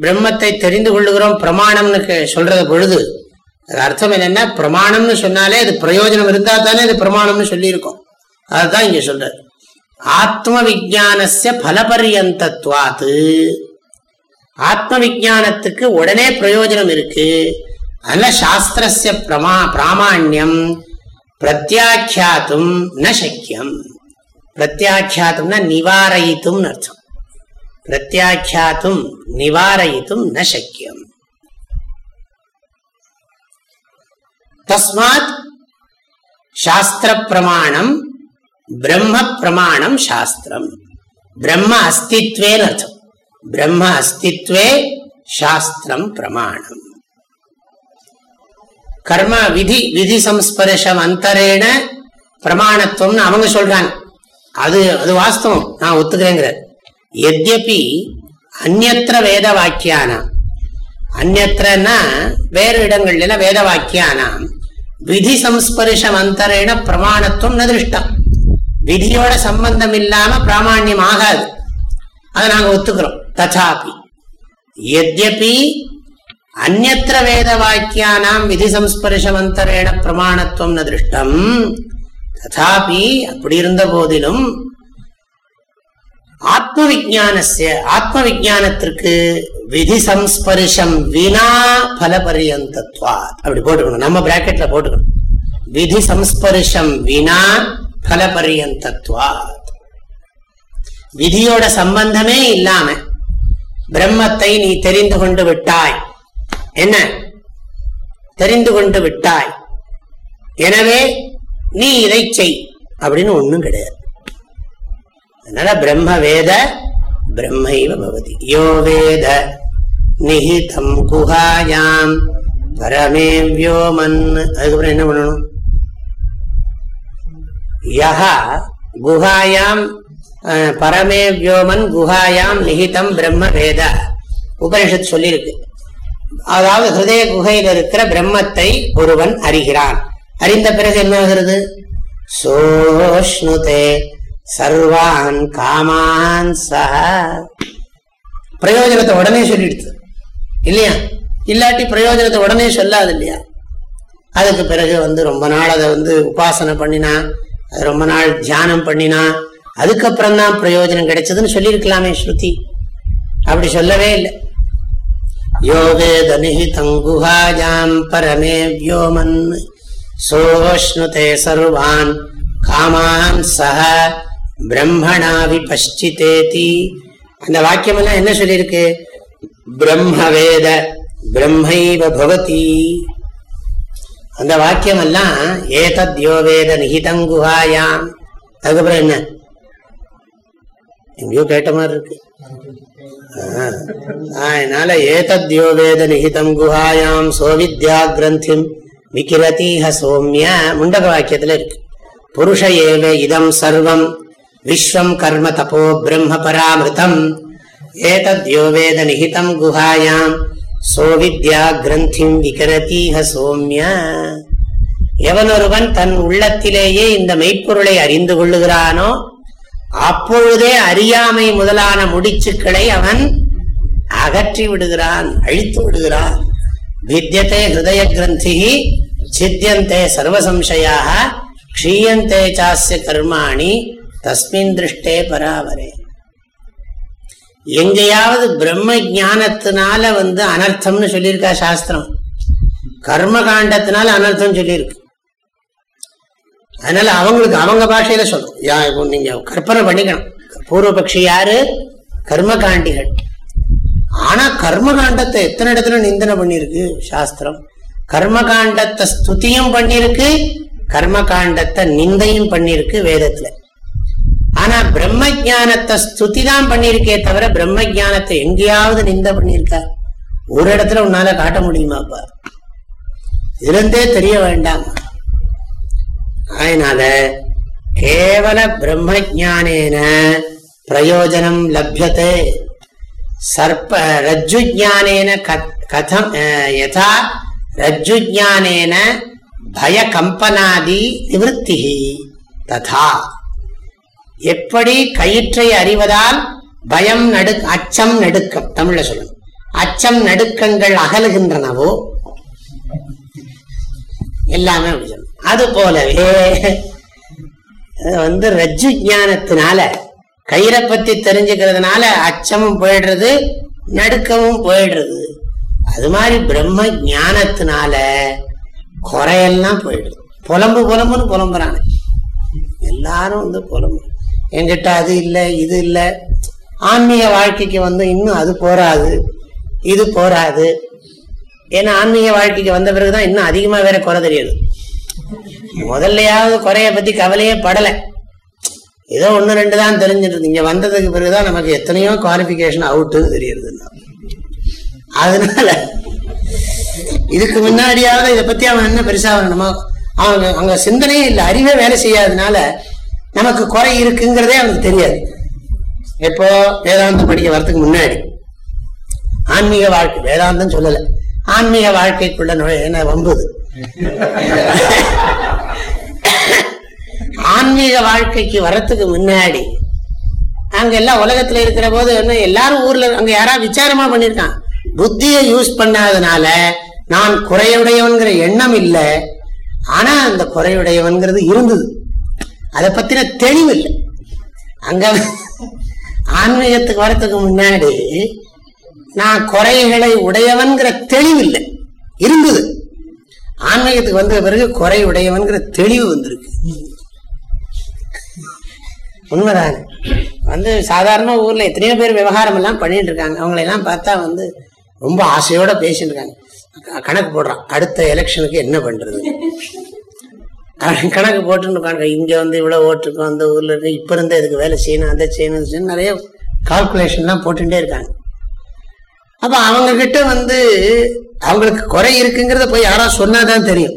பிரம்மத்தை தெரிந்து கொள்ளுகிறோம் பிரமாணம்னு சொல்றது பொழுது. அது அர்த்தம் என்னன்னா பிரமாணம்னு சொன்னாலே அது பிரயோஜனம் இருந்தா தானே அது பிரமாணம்னு சொல்லியிருக்கோம். அதுதான் இங்க சொல்றது. ஆத்ம விஜானசிய பலபரியந்தத்வாத்து ஆத்ம விஜானத்துக்கு உடனே பிரயோஜனம் இருக்கு. அல்ல சாஸ்திரஸ்ய பிரமா பிராமாண்யம் பிரத்யாக்கியாத்தும் ந சக்கியம். பிரத்யாக்கியாத்தும்னா நிவாரயித்தும் அர்த்தம். பிரத்யாக்கியாத்தும் நிவாரயித்தும் ந சக்கியம் தஸ்மாத் சாஸ்திர பிரமாணம் பிரம்ம பிரமாணம் சாஸ்திரம் பிரம்ம அஸ்தித்வேன்னு அர்த்தம் பிரம்ம அஸ்தித்வே சாஸ்திரம் பிரமாணம் கர்ம விதி விதி சம்ஸ்பர்ஷம் அந்தரேன பிரமாணத்துவம்னு அவங்க சொல்றாங்க அது அது வாஸ்தவம் நான் ஒத்துக்கிறேங்கிற எத்யபி அந்நத்திர வேத வாக்கியானாம் அந்நத்திரன்னா வேறு இடங்கள்ல வேத வாக்கியானாம் விதி சம்ஸ்பரிஷ மந்தரேன பிரமாணத்துவம் நதிருஷ்டம் விதியோட சம்பந்தம் இல்லாம பிராமணியம் ஆகாது அதை நாங்க ஒத்துக்கிறோம் ததாபி எத்யபி அந்நத்திர வேத வாக்கியானாம் விதி சம்ஸ்பரிஷ மந்தரேன பிரமாணத்துவம் நதிருஷ்டம் ததாபி அப்படி இருந்த போதிலும் ஆத்ம விஜானசிய ஆத்ம விஜானத்திற்கு விதி சம்ஸ்பர்ஷம் வினா பலபரியந்தத்வாத். அப்படி போட்டுக்கணும். நம்ம பிராக்கெட்ல போட்டுக்கணும். விதி சம்ஸ்பர்ஷம் வினா பலபரியந்தத்வாத். விதியோட சம்பந்தமே இல்லாம பிரம்மத்தை நீ தெரிந்து கொண்டு விட்டாய். என்ன? தெரிந்து கொண்டு விட்டாய். எனவே நீ இதை செய். அப்படின்னு ஒண்ணும் கிடையாது. அதனால பிரம்ம வேத பிரம்மைவ பவதி. யோ வேத நிஹிதம் குஹாயாம் பரமே வியோமன் அதுக்கப்புறம் என்ன பண்ணணும்? யஹா குஹாயாம் பரமே வியோமன் குஹாயாம் நிஹிதம் பிரம்ம வேத உபனிஷத் சொல்லியிருக்கு. அதாவது ஹிருதய குகையில் இருக்கிற பிரம்மத்தை ஒருவன் அறிகிறான். அறிந்த பிறகு என்ன ஆகிறது? சோஷ்ணுதே சர்வான் காமான் சஹ. பிரயோஜனத்தை உடனே சொல்லிடுது இல்லையா? இல்லாட்டி பிரயோஜனத்தை உடனே சொல்லாது இல்லையா? அதுக்கு பிறகு வந்து ரொம்ப நாள் அதை வந்து உபாசனை பண்ணினா அது ரொம்ப நாள் தியானம் பண்ணினா அதுக்கப்புறம் தான் பிரயோஜனம் கிடைச்சதுன்னு சொல்லியிருக்கலாமே ஸ்ருதி. அப்படி சொல்லவே இல்லை. யோகே தனிஹி நிஹிதம் பரமே வியோமன் சோஷ்ணுதே சர்வான் காமான் சஹ. பிரம்மணாவி பஷ்டிதேதி அந்த வாக்கியம் எல்லாம் என்ன சொல்லியிருக்கு? பிரம்ம வேத பிரம்மைவ பவதி. அந்த வாக்கியம் எல்லாம் ஏதத் யோ வேத நிஹிதம் அதுக்கப்புறம் என்ன? எங்கேயோ கேட்ட மாதிரி இருக்கு. அதனால ஏதத்யோ வேத நிகிதம் குஹாயாம் சோவித்யா கிரந்திம் விகிரதீஹ சோம்ய முண்டக வாக்கியத்துல இருக்கு. புருஷ ஏவ இதம் சர்வம் விஸ்வம் கர்ம தபோ பிரம்ம பராமிருதம். ஏதத்யோ வேத நிகிதம் குஹாயாம். சோவித்யா கிரந்திம் விகரதீக சோமிய. எவனொருவன் தன் உள்ளத்திலேயே இந்த மெய்ப்பொருளை அறிந்து கொள்ளுகிறானோ அப்பொழுதே அறியாமை முதலான முடிச்சுக்களை அவன் அகற்றி விடுகிறான் அழித்து விடுகிறான். வித்தியத்தை ஹிருதய கிரந்தி சித்தியந்தே சர்வசம்சையாக க்ஷீயந்தே சாஸ்ய கர்மாணி தஸ்மின் திருஷ்டே பராவரே. எங்கேயாவது பிரம்ம ஜானத்தினால வந்து அனர்த்தம்னு சொல்லியிருக்கா சாஸ்திரம். கர்ம காண்டத்தினால அனர்த்தம் சொல்லியிருக்கு. அதனால அவங்களுக்கு அவங்க பாஷையில சொல்லும் நீங்க கற்பனை பண்ணிக்கணும். பூர்வபக்ஷி யாரு? கர்ம காண்டிகள் ஆனா கர்ம காண்டத்தை எத்தனை இடத்துல நிந்தனை பண்ணிருக்கு சாஸ்திரம்? கர்ம காண்டத்தை ஸ்துதியும் பண்ணிருக்கு கர்மகாண்டத்தை நிந்தையும் பண்ணிருக்கு வேதத்துல. ஆனா பிரம்ம ஜானத்தை ஸ்துதி தான் பண்ணிருக்கே தவிர பிரம்ம ஜானத்தை எங்கேயாவது நிந்த பண்ணிருக்க ஒரு இடத்துல உன்னால காட்ட முடியுமாப்பா இருந்தே தெரிய வேண்டாம். அதனால கேவல பிரம்மஜானேன பிரயோஜனம் லப்யத்தை சர்ப்ப ரஜ்ஜுஜானேன கதம் யதா ரஜ்ஜுஜானேன பய கம்பனாதி நிவத்தி ததா. எப்படி கயிற்றை அறிவதால் பயம் நடு அச்சம் நடுக்கம் தமிழ்ல சொல்லணும் அச்சம் நடுக்கங்கள் அகலுகின்றனவோ எல்லாமே அப்படி சொல்லணும் அது போலவே வந்து ரஜ்ஜு ஜானத்தினால கயிறை பத்தி தெரிஞ்சுக்கிறதுனால அச்சமும் போயிடுறது நடுக்கமும் போயிடுறது. அது மாதிரி பிரம்ம ஞானத்தினால குறையெல்லாம் போயிடுது. புலம்பு புலம்புன்னு புலம்புறாங்க எல்லாரும் வந்து புலம்பு. என்கிட்ட அது இல்லை இது இல்லை. ஆன்மீக வாழ்க்கைக்கு வந்து இன்னும் அது போராது இது போராது ஏன்னா ஆன்மீக வாழ்க்கைக்கு வந்த பிறகுதான் இன்னும் அதிகமாக வேற குறை தெரியுது. முதல்லையாவது குறைய பத்தி கவலையே படலை. ஏதோ ஒன்று ரெண்டு தான் தெரிஞ்சிட்டு இங்கே வந்ததுக்கு பிறகுதான் நமக்கு எத்தனையோ குவாலிஃபிகேஷன் அவுட்டுன்னு தெரியுது. அதனால இதுக்கு முன்னாடியாவது இதை பத்தி அவன் என்ன பெருசாக நம்ம அவங்க அங்கே சிந்தனையே இல்லை அறிவே வேலை செய்யாதனால நமக்கு குறை இருக்குங்கிறதே அவனுக்கு தெரியாது. எப்போ வேதாந்தம் படிக்க வரத்துக்கு முன்னாடி. ஆன்மீக வாழ்க்கை வேதாந்தம் சொல்லலை. ஆன்மீக வாழ்க்கைக்குள்ள நுழைய என்ன வம்புது. ஆன்மீக வாழ்க்கைக்கு வரத்துக்கு முன்னாடி அங்க எல்லாம் உலகத்துல இருக்கிற போது என்ன எல்லாரும் ஊர்ல அங்க யாராவது விசாரமா பண்ணிருக்கான். புத்தியை யூஸ் பண்ணாதனால நான் குறையுடையவன்கிற எண்ணம் இல்லை. ஆனா அந்த குறையுடையவன்கிறது இருந்தது. அதை பத்தின தெளிவு இல்லை அங்க ஆன்மீகத்துக்கு வரத்துக்கு முன்னாடி நான் குறைகளை உடையவன்கிற தெளிவு இல்லை இருந்தது. ஆன்மீகத்துக்கு வந்த பிறகு குறை உடையவன்கிற தெளிவு வந்திருக்கு. உண்மைதாங்க வந்து சாதாரண ஊர்ல எத்தனையோ பேர் விவகாரம் எல்லாம் பண்ணிட்டு இருக்காங்க. அவங்களெல்லாம் பார்த்தா வந்து ரொம்ப ஆசையோட பேசிட்டு இருக்காங்க. கணக்கு போடுறான். அடுத்த எலெக்ஷனுக்கு என்ன பண்றது? கணக்கு போட்டுன்னு இங்கே வந்து இவ்வளோ ஓட்டுருக்கோம் அந்த ஊரில் இருக்கு இப்போ இருந்தே இதுக்கு வேலை செய்யணும் அதை செய்யணும் நிறைய கால்குலேஷன்லாம் போட்டுட்டே இருக்காங்க. அப்போ அவங்கக்கிட்ட வந்து அவங்களுக்கு குறை இருக்குங்கிறத போய் யாரா சொன்னாதான் தெரியும்.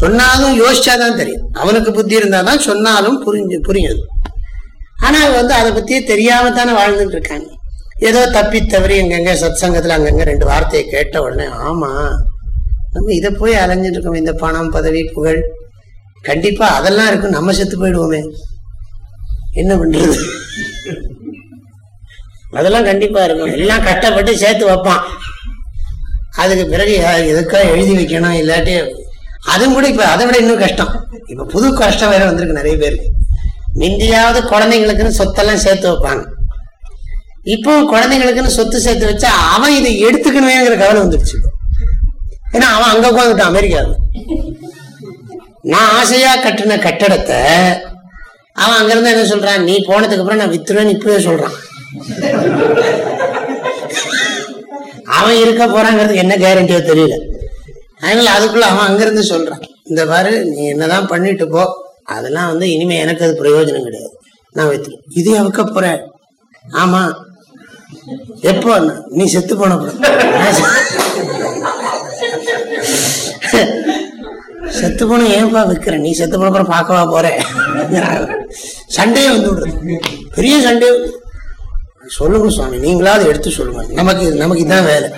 சொன்னாலும் யோசிச்சாதான் தெரியும். அவனுக்கு புத்தி இருந்தால் தான் சொன்னாலும் புரிஞ்சு புரியுது ஆனால் வந்து அதை பற்றியே தெரியாமல் தானே வாழ்ந்துட்டு இருக்காங்க. ஏதோ தப்பி தவறி எங்கெங்க சத் அங்கங்கே ரெண்டு வார்த்தையை கேட்ட உடனே ஆமாம் நம்ம இதை போய் அலைஞ்சிட்டு இருக்கோம். இந்த பணம் பதவி புகழ் கண்டிப்பா அதெல்லாம் இருக்கும் நம்ம செத்து போயிடுவோமே. என்ன பண்றது? அதெல்லாம் கண்டிப்பா இருக்கும் எல்லாம் கஷ்டப்பட்டு சேர்த்து வைப்பான். அதுக்கு பிறகு எதுக்காக எழுதி வைக்கணும்? இல்லாட்டி அதுவும் கூட இப்ப அதை விட இன்னும் கஷ்டம். இப்ப புது கஷ்டம் வேற வந்திருக்கு நிறைய பேருக்கு. மிந்தியாவது குழந்தைங்களுக்குன்னு சொத்தெல்லாம் சேர்த்து வைப்பாங்க. இப்போ குழந்தைங்களுக்குன்னு சொத்து சேர்த்து வச்சா அவன் இதை எடுத்துக்கணுமேங்கிற கவலை வந்துடுச்சு. ஏன்னா அவன் அங்க உட்காந்துட்டான் அமெரிக்காவில் நான் ஆசையா கட்டின கட்டடத்தை அவன் அங்கிருந்து என்ன சொல்றான்? நீ போனதுக்கு அப்புறம் நான் வித்துருவேன் இப்பவே சொல்றான். அவன் இருக்க போறாங்கிறதுக்கு என்ன கேரண்டியோ தெரியல. அதனால அதுக்குள்ள அவன் அங்கிருந்து சொல்றான். இந்த பாரு நீ என்னதான் பண்ணிட்டு போ. அதெல்லாம் வந்து இனிமே எனக்கு அது பிரயோஜனம் கிடையாது. நான் வைத்து இது அவுக்க போற. ஆமா. எப்போ? நீ செத்து போன செத்து போன ஏன்பா விற்கிற நீ செத்து போன அப்புறம் பார்க்கவா போற? சண்டையே வந்து விடுறது பெரிய சண்டே. சொல்லுங்க சுவாமி நீங்களாவது எடுத்து சொல்லுங்க. நமக்கு நமக்கு இதான் வேலை.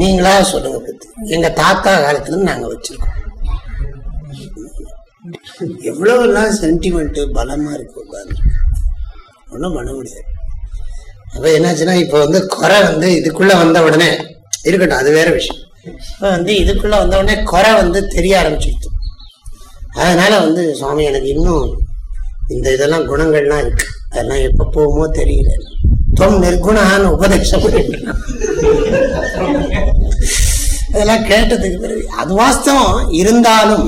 நீங்களா சொல்லுங்க பத்தி. எங்க தாத்தா காலத்துல நாங்க வச்சிருக்கோம். எவ்வளவு சென்டிமெண்ட் பலமா இருக்கு ஒன்றும் பண்ண முடியாது. அப்ப என்னாச்சுன்னா இப்ப வந்து குறை வந்து இதுக்குள்ள வந்த உடனே இருக்கட்டும் அது வேற விஷயம். இப்போ வந்து இதுக்குள்ளே வந்த உடனே குறை வந்து தெரிய ஆரம்பிச்சிருச்சு அதனால வந்து சுவாமி எனக்கு இன்னும் இந்த இதெல்லாம் குணங்கள்லாம் இருக்கு. அதெல்லாம் எப்போ போகுமோ தெரியல. தொம் நிர்குணான்னு உபதேசம் அதெல்லாம் கேட்டதுக்கு பிறகு அது வாஸ்தவம். இருந்தாலும்.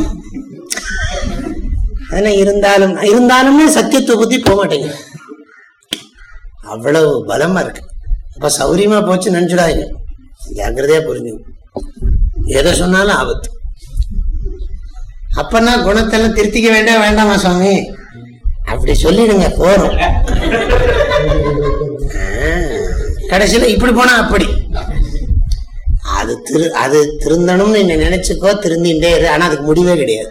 அதெல்லாம் இருந்தாலும்? இருந்தாலுமே சத்தியத்தை பத்தி போக மாட்டேங்க. அவ்வளவு பலமா இருக்கு. அப்ப சௌரியமா போச்சு நினைச்சுடாங்க ஜாக்கிரதையா புரிஞ்சு எதை சொன்னாலும் ஆபத்து. அப்பனா குணத்தெல்லாம் திருத்திக்க வேண்டாம் வேண்டாமா சுவாமி? அப்படி சொல்லிடுங்க போறோம். கடைசியில இப்படி போனா அப்படி. அது திரு அது திருந்தணும்னு நீ நினைச்சுக்கோ திருந்தின்றே இரு. ஆனா அதுக்கு முடிவே கிடையாது.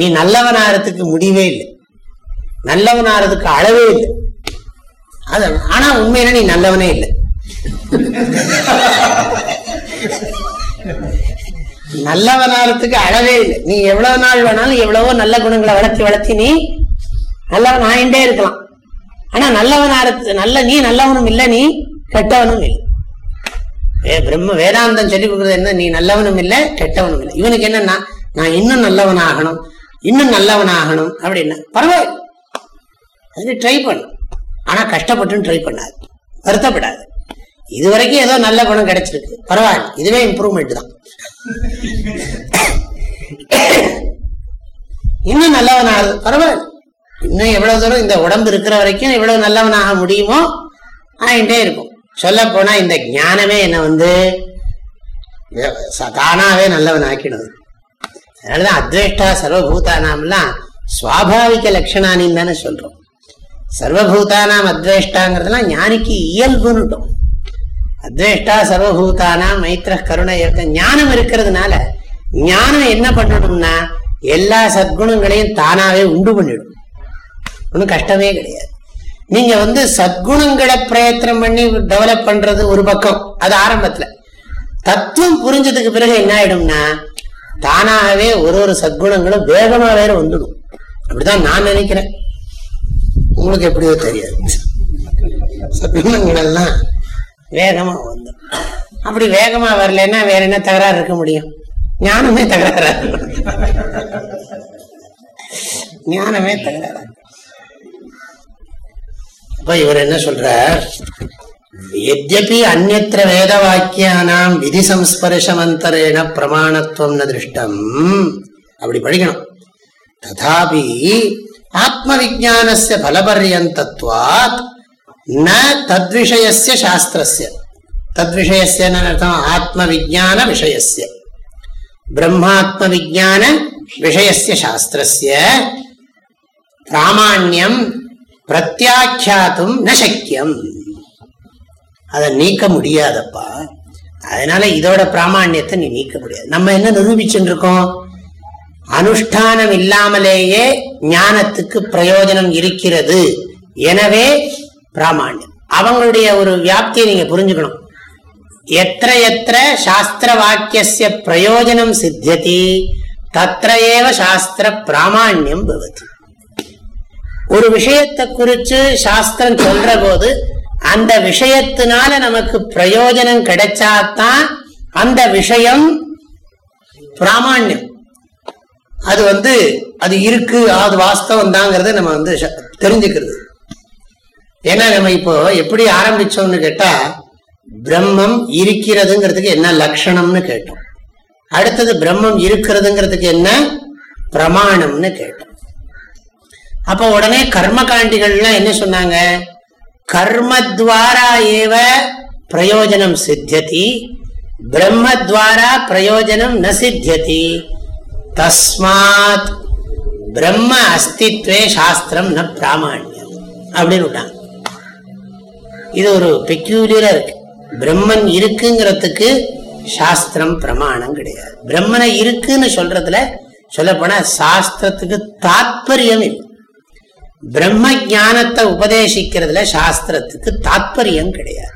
நீ நல்லவன் ஆறதுக்கு முடிவே இல்லை. நல்லவனாகிறதுக்கு அளவே இல்லை. அது ஆனா உண்மையில நீ நல்லவனே இல்லை. நல்லவனாகிறதுக்கு அளவே இல்லை. நீ எவ்வளவு நாள் வேணாலும் எவ்வளவோ நல்ல குணங்களை வளர்த்தி வளர்த்தி நீ நல்லவன் ஆயிண்டே இருக்கலாம். ஆனா நல்லவனாகிறது நல்ல நீ நல்லவனும் இல்லை நீ கெட்டவனும் இல்லை. பிரம்ம வேதாந்தம் சொல்லி கொடுக்குறது என்ன? நீ நல்லவனும் இல்லை கெட்டவனும் இல்லை. இவனுக்கு என்னன்னா நான் இன்னும் நல்லவனாகணும் இன்னும் நல்லவனாகணும் அப்படின்னா. பரவாயில்ல. அது ட்ரை பண்ணும் ஆனா கஷ்டப்பட்டு ட்ரை பண்ணாது. வருத்தப்படாது. இது வரைக்கும் ஏதோ நல்ல குணம் கிடைச்சிருக்கு. பரவாயில்ல. இதுவே இம்ப்ரூவ்மெண்ட் தான். இன்னும் நல்லவனாகுது பரவாயில்ல. இன்னும் எவ்வளவு தூரம் இந்த உடம்பு இருக்கிற வரைக்கும் எவ்வளவு நல்லவனாக முடியுமோ ஆகிட்டே இருக்கும். சொல்ல போனா இந்த ஞானமே என்ன வந்து தானாவே நல்லவன் ஆக்கிடுது அதனாலதான் அத்வேஷ்டா சர்வபூதானாம்லாம் சுவாபாவிக லட்சணானின்னு தானே சொல்றோம். சர்வபூதானாம் அத்வேஷ்டாங்கிறதுலாம் ஞானிக்கு இயல்புன்னுட்டோம். அத்வேஷ்டா சர்வபூதானா மைத்திர கருணை இருக்க ஞானம் இருக்கிறதுனால ஞானம் என்ன பண்ணணும்னா எல்லா சத்குணங்களையும் தானாவே உண்டு பண்ணிடும். ஒன்றும் கஷ்டமே கிடையாது. நீங்க வந்து சத்குணங்களை பிரயத்தனம் பண்ணி டெவலப் பண்றது ஒரு பக்கம். அது ஆரம்பத்துல. தத்துவம் புரிஞ்சதுக்கு பிறகு என்ன ஆயிடும்னா தானாகவே ஒரு ஒரு சத்குணங்களும் வேகமா வேற வந்துடும். அப்படிதான் நான் நினைக்கிறேன். உங்களுக்கு எப்படியோ தெரியாது. சத்குணங்கள் எல்லாம் வேகமாக வந்துடும் அப்படி வேகமாக வரலன்னா வேற என்ன தகராறு இருக்க முடியும்? ஞானமே தகராறு ஞானமே தகராறு அப்ப இவர் என்ன சொல்றார்? எத்யபி அந்நத்திர வேத வாக்கியானாம் விதி சம்ஸ்பர்ஷமந்தரேன பிரமாணத்துவம் திருஷ்டம். அப்படி படிக்கணும். ததாபி ஆத்ம விஜானஸ்ய பலபர்யந்தத்வாத் ந தத்விஷயஸ்ய சாஸ்திரஸ்ய தத்விஷயஸ்ய அர்த்தம் ஆத்ம விஜான விஷயசிய பிரம்மாத்ம விஜான விஷயசிய சாஸ்திரஸ்ய பிராமாண்யம் பிரத்யாக்கியாத்தும் நசக்கியம் அதை நீக்க முடியாதப்பா. அதனால இதோட பிராமாண்யத்தை நீ நீக்க முடியாது. நம்ம என்ன நிரூபிச்சுட்டு இருக்கோம் அனுஷ்டானம் இல்லாமலேயே ஞானத்துக்கு பிரயோஜனம் இருக்கிறது. எனவே பிராமாண்யம் அவங்களுடைய ஒரு வியாப்தியை நீங்க புரிஞ்சுக்கணும். எத்த எத்த சாஸ்திர வாக்கிய பிரயோஜனம் சித்தியதி தத்திர ஏவ சாஸ்திர பிராமாண்யம் பவதி. ஒரு விஷயத்தை குறிச்சு சாஸ்திரம் சொல்ற போது அந்த விஷயத்தினால நமக்கு பிரயோஜனம் கிடைச்சாதான் அந்த விஷயம் பிராமாண்யம் அது வந்து அது இருக்கு அது வாஸ்தவம் தாங்கிறத நம்ம வந்து தெரிஞ்சுக்கிறது. ஏன்னா நம்ம இப்போ எப்படி ஆரம்பிச்சோம்னு கேட்டா பிரம்மம் இருக்கிறதுங்கிறதுக்கு என்ன லட்சணம்னு கேட்டோம். அடுத்தது பிரம்மம் இருக்கிறதுங்கிறதுக்கு என்ன பிரமாணம்னு கேட்டோம். அப்ப உடனே கர்ம காண்டிகள்லாம் என்ன சொன்னாங்க? கர்மத்வாரா ஏவ பிரயோஜனம் சித்தியதி பிரம்மத்வாரா பிரயோஜனம் ந சித்தியதி. தஸ்மாத் பிரம்ம அஸ்தித்வே சாஸ்திரம் ந பிராமணியம் அப்படின்னு விட்டாங்க. இது ஒரு பெக்யூலியரா இருக்கு. பிரம்மன் இருக்குங்கிறதுக்கு சாஸ்திரம் பிரமாணம் கிடையாது. பிரம்மனை இருக்குன்னு சொல்றதுல சொல்லப்போனா போனா சாஸ்திரத்துக்கு தாத்பரியம் இல்லை. பிரம்ம ஜானத்தை உபதேசிக்கிறதுல சாஸ்திரத்துக்கு தாத்பரியம் கிடையாது.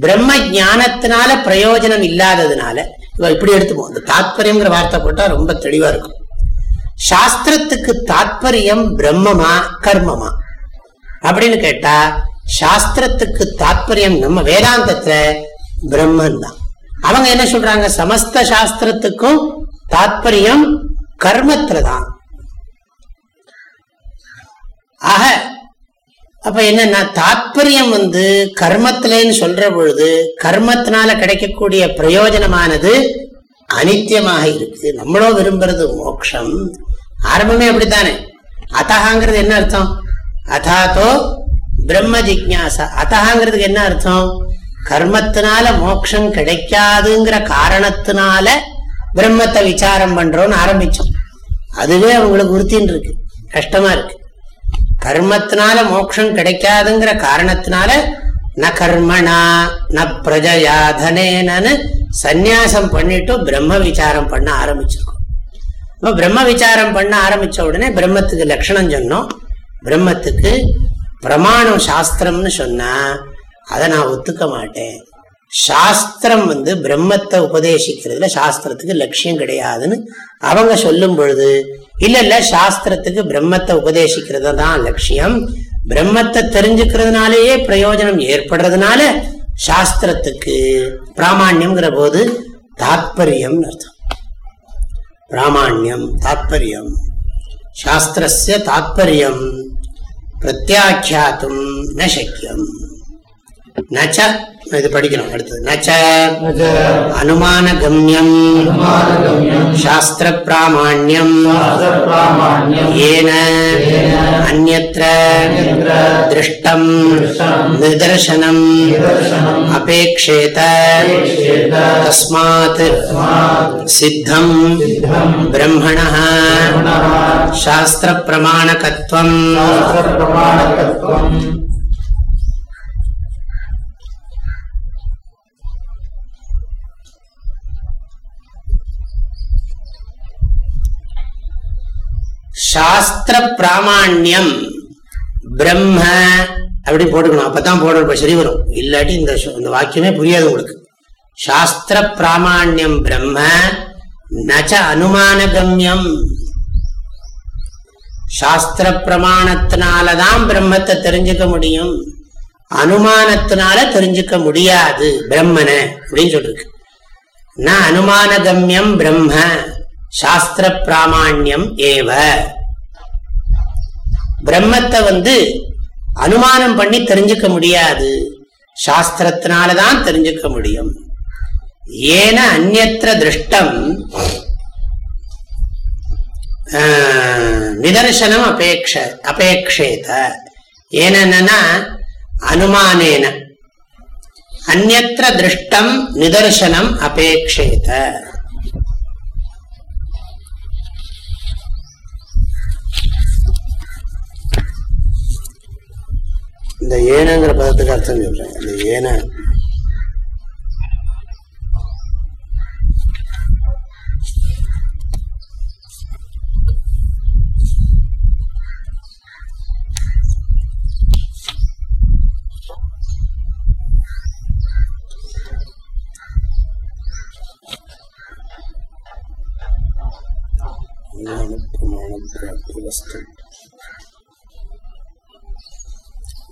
பிரம்ம ஜானத்தினால பிரயோஜனம் இல்லாததுனால இப்படி எடுத்துப்போம். இந்த தாத்பரியம்ங்கிற வார்த்தை போட்டா ரொம்ப தெளிவா இருக்கும். சாஸ்திரத்துக்கு தாத்பரியம் பிரம்மமா கர்மமா? அப்படின்னு கேட்டா சாஸ்திரத்துக்கு தாற்பயம் நம்ம வேதாந்தத்துல பிரம்மன் தான் அவங்க என்ன சொல்றாங்க? சமஸ்த சாஸ்திரத்துக்கும் தாத்பரியம் கர்மத்துல தான் ஆக அப்ப என்னன்னா தாற்பயம் வந்து கர்மத்திலேன்னு சொல்ற பொழுது கர்மத்தினால கிடைக்கக்கூடிய பிரயோஜனமானது அனித்தியமாக இருக்கு. நம்மளோ விரும்புறது மோட்சம் ஆரம்பமே அப்படித்தானே. அத்தகாங்கிறது என்ன அர்த்தம்? அதாத்தோ பிரம்ம ஜிக்யாசா. அத்தகாங்கிறதுக்கு என்ன அர்த்தம்? கர்மத்தினால மோட்சம் கிடைக்காதுங்கிற காரணத்தினால பிரம்மத்தை விசாரம் பண்றோம்னு ஆரம்பிச்சோம். அதுவே அவங்களுக்கு உறுத்தின்னு இருக்கு. கஷ்டமா இருக்கு. கர்மத்தினால மோட்சம் கிடைக்காதுங்கிற காரணத்தினால ந கர்மனா ந பிரஜயாதனேனு சந்நியாசம் பண்ணிட்டு பிரம்ம விசாரம் பண்ண ஆரம்பிச்சிருக்கோம். இப்போ பிரம்ம விசாரம் பண்ண ஆரம்பிச்ச உடனே பிரம்மத்துக்கு லட்சணம் சொன்னோம். பிரம்மத்துக்கு பிரமாணம் சாஸ்திரம்னு சொன்னா அதை நான் ஒத்துக்க மாட்டேன். சாஸ்திரம் வந்து பிரம்மத்தை உபதேசிக்கிறதுல சாஸ்திரத்துக்கு லட்சியம் கிடையாதுன்னு அவங்க சொல்லும் பொழுது இல்ல இல்ல சாஸ்திரத்துக்கு பிரம்மத்தை உபதேசிக்கிறது தான் லட்சியம். பிரம்மத்தை தெரிஞ்சுக்கிறதுனாலேயே பிரயோஜனம் ஏற்படுறதுனால சாஸ்திரத்துக்கு பிராமான்யம்ங்கிற போது தாத்பரியம் அர்த்தம். பிராமான்யம் தாத்பரியம். சாஸ்திரஸ்ய தாத்பரியம். பிரத்யாக்கியாத்தும் ந சக்கியம் நச்ச. இது படிக்கணும் அடுத்தது. நச்ச. அனுமான கம்யம் சாஸ்திர பிராமாண்யம் ஏன. அந்நத்திர திருஷ்டம். நிதர்சனம். அபேக்ஷேத. தஸ்மாத். சித்தம். பிரம்மண. சாஸ்திர பிரமாணகத்வம் சாஸ்திர பிராமான்யம் பிரம்ம அப்படி போட்டுக்கணும். அப்பதான் போடுற சரி வரும். இல்லாட்டி இந்த இந்த வாக்கியமே புரியாது உங்களுக்கு. சாஸ்திர பிராமான்யம் பிரம்ம நச்ச அனுமான கம்யம் சாஸ்திர பிரமாணத்தினாலதான் பிரம்மத்தை தெரிஞ்சுக்க முடியும். அனுமானத்தினால தெரிஞ்சுக்க முடியாது. பிரம்மன அப்படின்னு சொல்லிருக்கு. ந அனுமான கம்யம் பிரம்ம. சாஸ்திர பிராமான்யம் ஏவ. பிரம்மத்தை வந்து அனுமானம் பண்ணி தெரிஞ்சுக்க முடியாது. சாஸ்திரத்தினாலதான் தெரிஞ்சுக்க முடியும். ஏன அந்நத்திர திருஷ்டம் நிதர்சனம் அபேக்ஷ அபேக்ஷேத. ஏனன்னா அனுமானேன. அந்நத்திர திருஷ்டம் நிதர்சனம் அபேக்ஷேத. இந்த ஏனங்கிற பதத்துக்கு அர்த்தம் சொல்றேன். இந்த ஏன.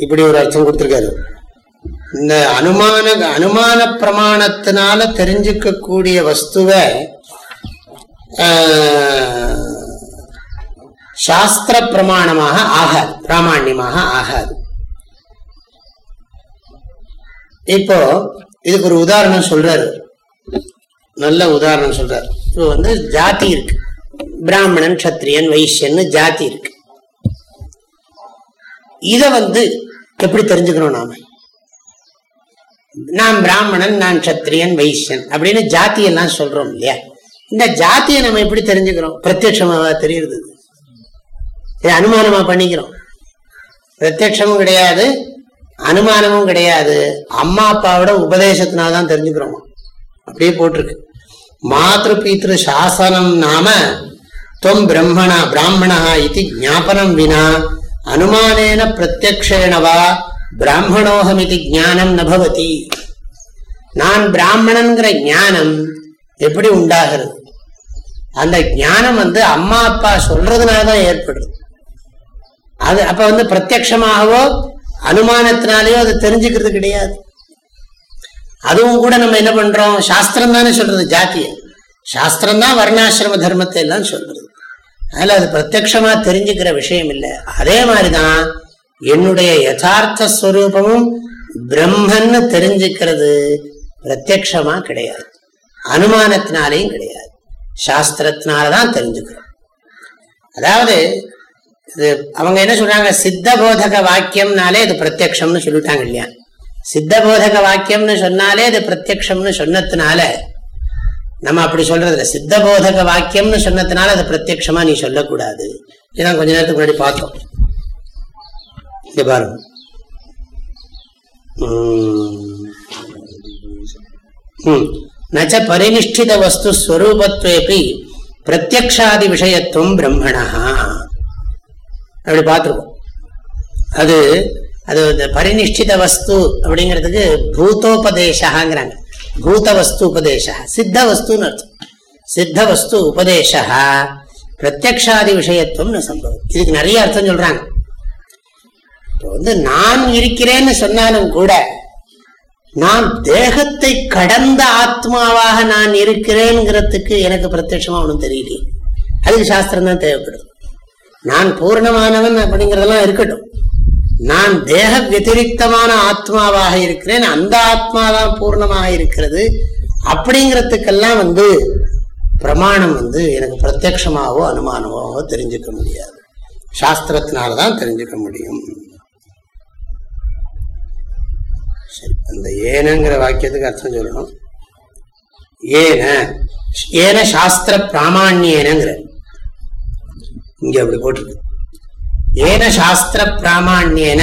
இப்படி ஒரு அர்த்தம் கொடுத்துருக்காரு. இந்த அனுமான அனுமான பிரமாணத்தினால தெரிஞ்சுக்கக்கூடிய வஸ்துவை சாஸ்திர பிரமாணமாக ஆகாது பிராமணியமாக ஆகாது. இப்போ இதுக்கு ஒரு உதாரணம் சொல்றாரு. நல்ல உதாரணம் சொல்றாரு. இப்போ வந்து ஜாதி இருக்கு. பிராமணன் கத்திரியன் வைசியன் ஜாதி இருக்கு. இத வந்து எப்படி தெரிஞ்சுக்கணும் நாம? நான் பிராமணன் நான் சத்திரியன் வைசியன் அப்படின்னு ஜாத்தியெல்லாம் சொல்றோம் இல்லையா? இந்த ஜாத்தியை நம்ம எப்படி தெரிஞ்சுக்கிறோம்? பிரத்யட்சமாக தெரியுது அனுமானமா பண்ணிக்கிறோம். பிரத்யட்சமும் கிடையாது அனுமானமும் கிடையாது. அம்மா அப்பாவோட உபதேசத்தினால்தான் தெரிஞ்சுக்கிறோம். அப்படியே போட்டிருக்கு. மாத்திரு பீத்ரு சாசனம் நாம தொம் பிரம்மணா பிராமணா இது ஜாபனம் வினா அனுமானேன பிரத்யக்ஷேணவா பிராமணோகமிதி ஞானம் நபவதி நான் பிராமணன்கிற ஞானம் எப்படி உண்டாகிறது? அந்த ஞானம் வந்து அம்மா அப்பா சொல்றதுனாலதான் ஏற்படுது. அது அப்ப வந்து பிரத்யமாகவோ அனுமானத்தினாலேயோ அது தெரிஞ்சுக்கிறது கிடையாது. அதுவும் கூட நம்ம என்ன பண்றோம்? சாஸ்திரம் தானே சொல்றது ஜாத்திய சாஸ்திரம் தான் வர்ணாசிரம தர்மத்தை எல்லாம் சொல்றது. அதனால அது பிரத்யமா தெரிஞ்சுக்கிற விஷயம் இல்லை. அதே மாதிரிதான் என்னுடைய யதார்த்த ஸ்வரூபமும் பிரம்மன்னு தெரிஞ்சுக்கிறது பிரத்யக்ஷமா கிடையாது. அனுமானத்தினாலேயும் கிடையாது. சாஸ்திரத்தினாலதான் தெரிஞ்சுக்கிறோம். அதாவது இது அவங்க என்ன சொல்றாங்க? சித்த போதக வாக்கியம்னாலே இது பிரத்யம்னு சொல்லிட்டாங்க இல்லையா? சித்த போதக வாக்கியம்னு சொன்னாலே இது பிரத்யம்னு சொன்னதுனால நம்ம அப்படி சொல்றது சித்த போதக வாக்கியம்னு சொன்னதுனால அதை பிரத்யமா நீ சொல்லக்கூடாது. இதான் கொஞ்ச நேரத்துக்கு முன்னாடி பார்த்தோம். இங்க பாருங்க. நச்ச பரிநிஷ்டித வஸ்து ஸ்வரூபத்வேபி பிரத்யக்ஷாதி விஷயத்துவம் பிரம்மணா. அப்படி பார்த்துருக்கோம். அது அது பரிநிஷ்டித வஸ்து அப்படிங்கிறதுக்கு பூத்தோபதேசாங்கிறாங்க பூத வஸ்து உபதேச சித்த வஸ்துன்னு அர்த்தம் சித்த வஸ்து உபதேச பிரத்யக்ஷாதி விஷயத்துவம் சம்பவம் இதுக்கு நிறைய அர்த்தம் சொல்றாங்க. இப்போ வந்து நான் இருக்கிறேன்னு சொன்னாலும் கூட நான் தேகத்தை கடந்த ஆத்மாவாக நான் இருக்கிறேங்கிறதுக்கு எனக்கு பிரத்யட்சமா ஒன்றும் தெரியலையே. அதுக்கு சாஸ்திரம் தான் தேவைப்படுது. நான் பூர்ணமானவன் அப்படிங்கிறதெல்லாம் இருக்கட்டும். நான் தேக வத்திரிகமான ஆத்மாவாக இருக்கிறேன் அந்த ஆத்மாதான் பூர்ணமாக இருக்கிறது அப்படிங்கிறதுக்கெல்லாம் வந்து பிரமாணம் வந்து எனக்கு பிரத்யமாகவோ அனுமானமாகவோ தெரிஞ்சுக்க முடியாது. சாஸ்திரத்தினால்தான் தெரிஞ்சுக்க முடியும். சரி அந்த ஏனங்கிற வாக்கியத்துக்கு அர்த்தம் சொல்லணும். ஏன ஏன சாஸ்திர பிராமணியேனங்கிற. இங்க அப்படி போட்டிருக்கு. ஏன சாஸ்திர பிராமணியன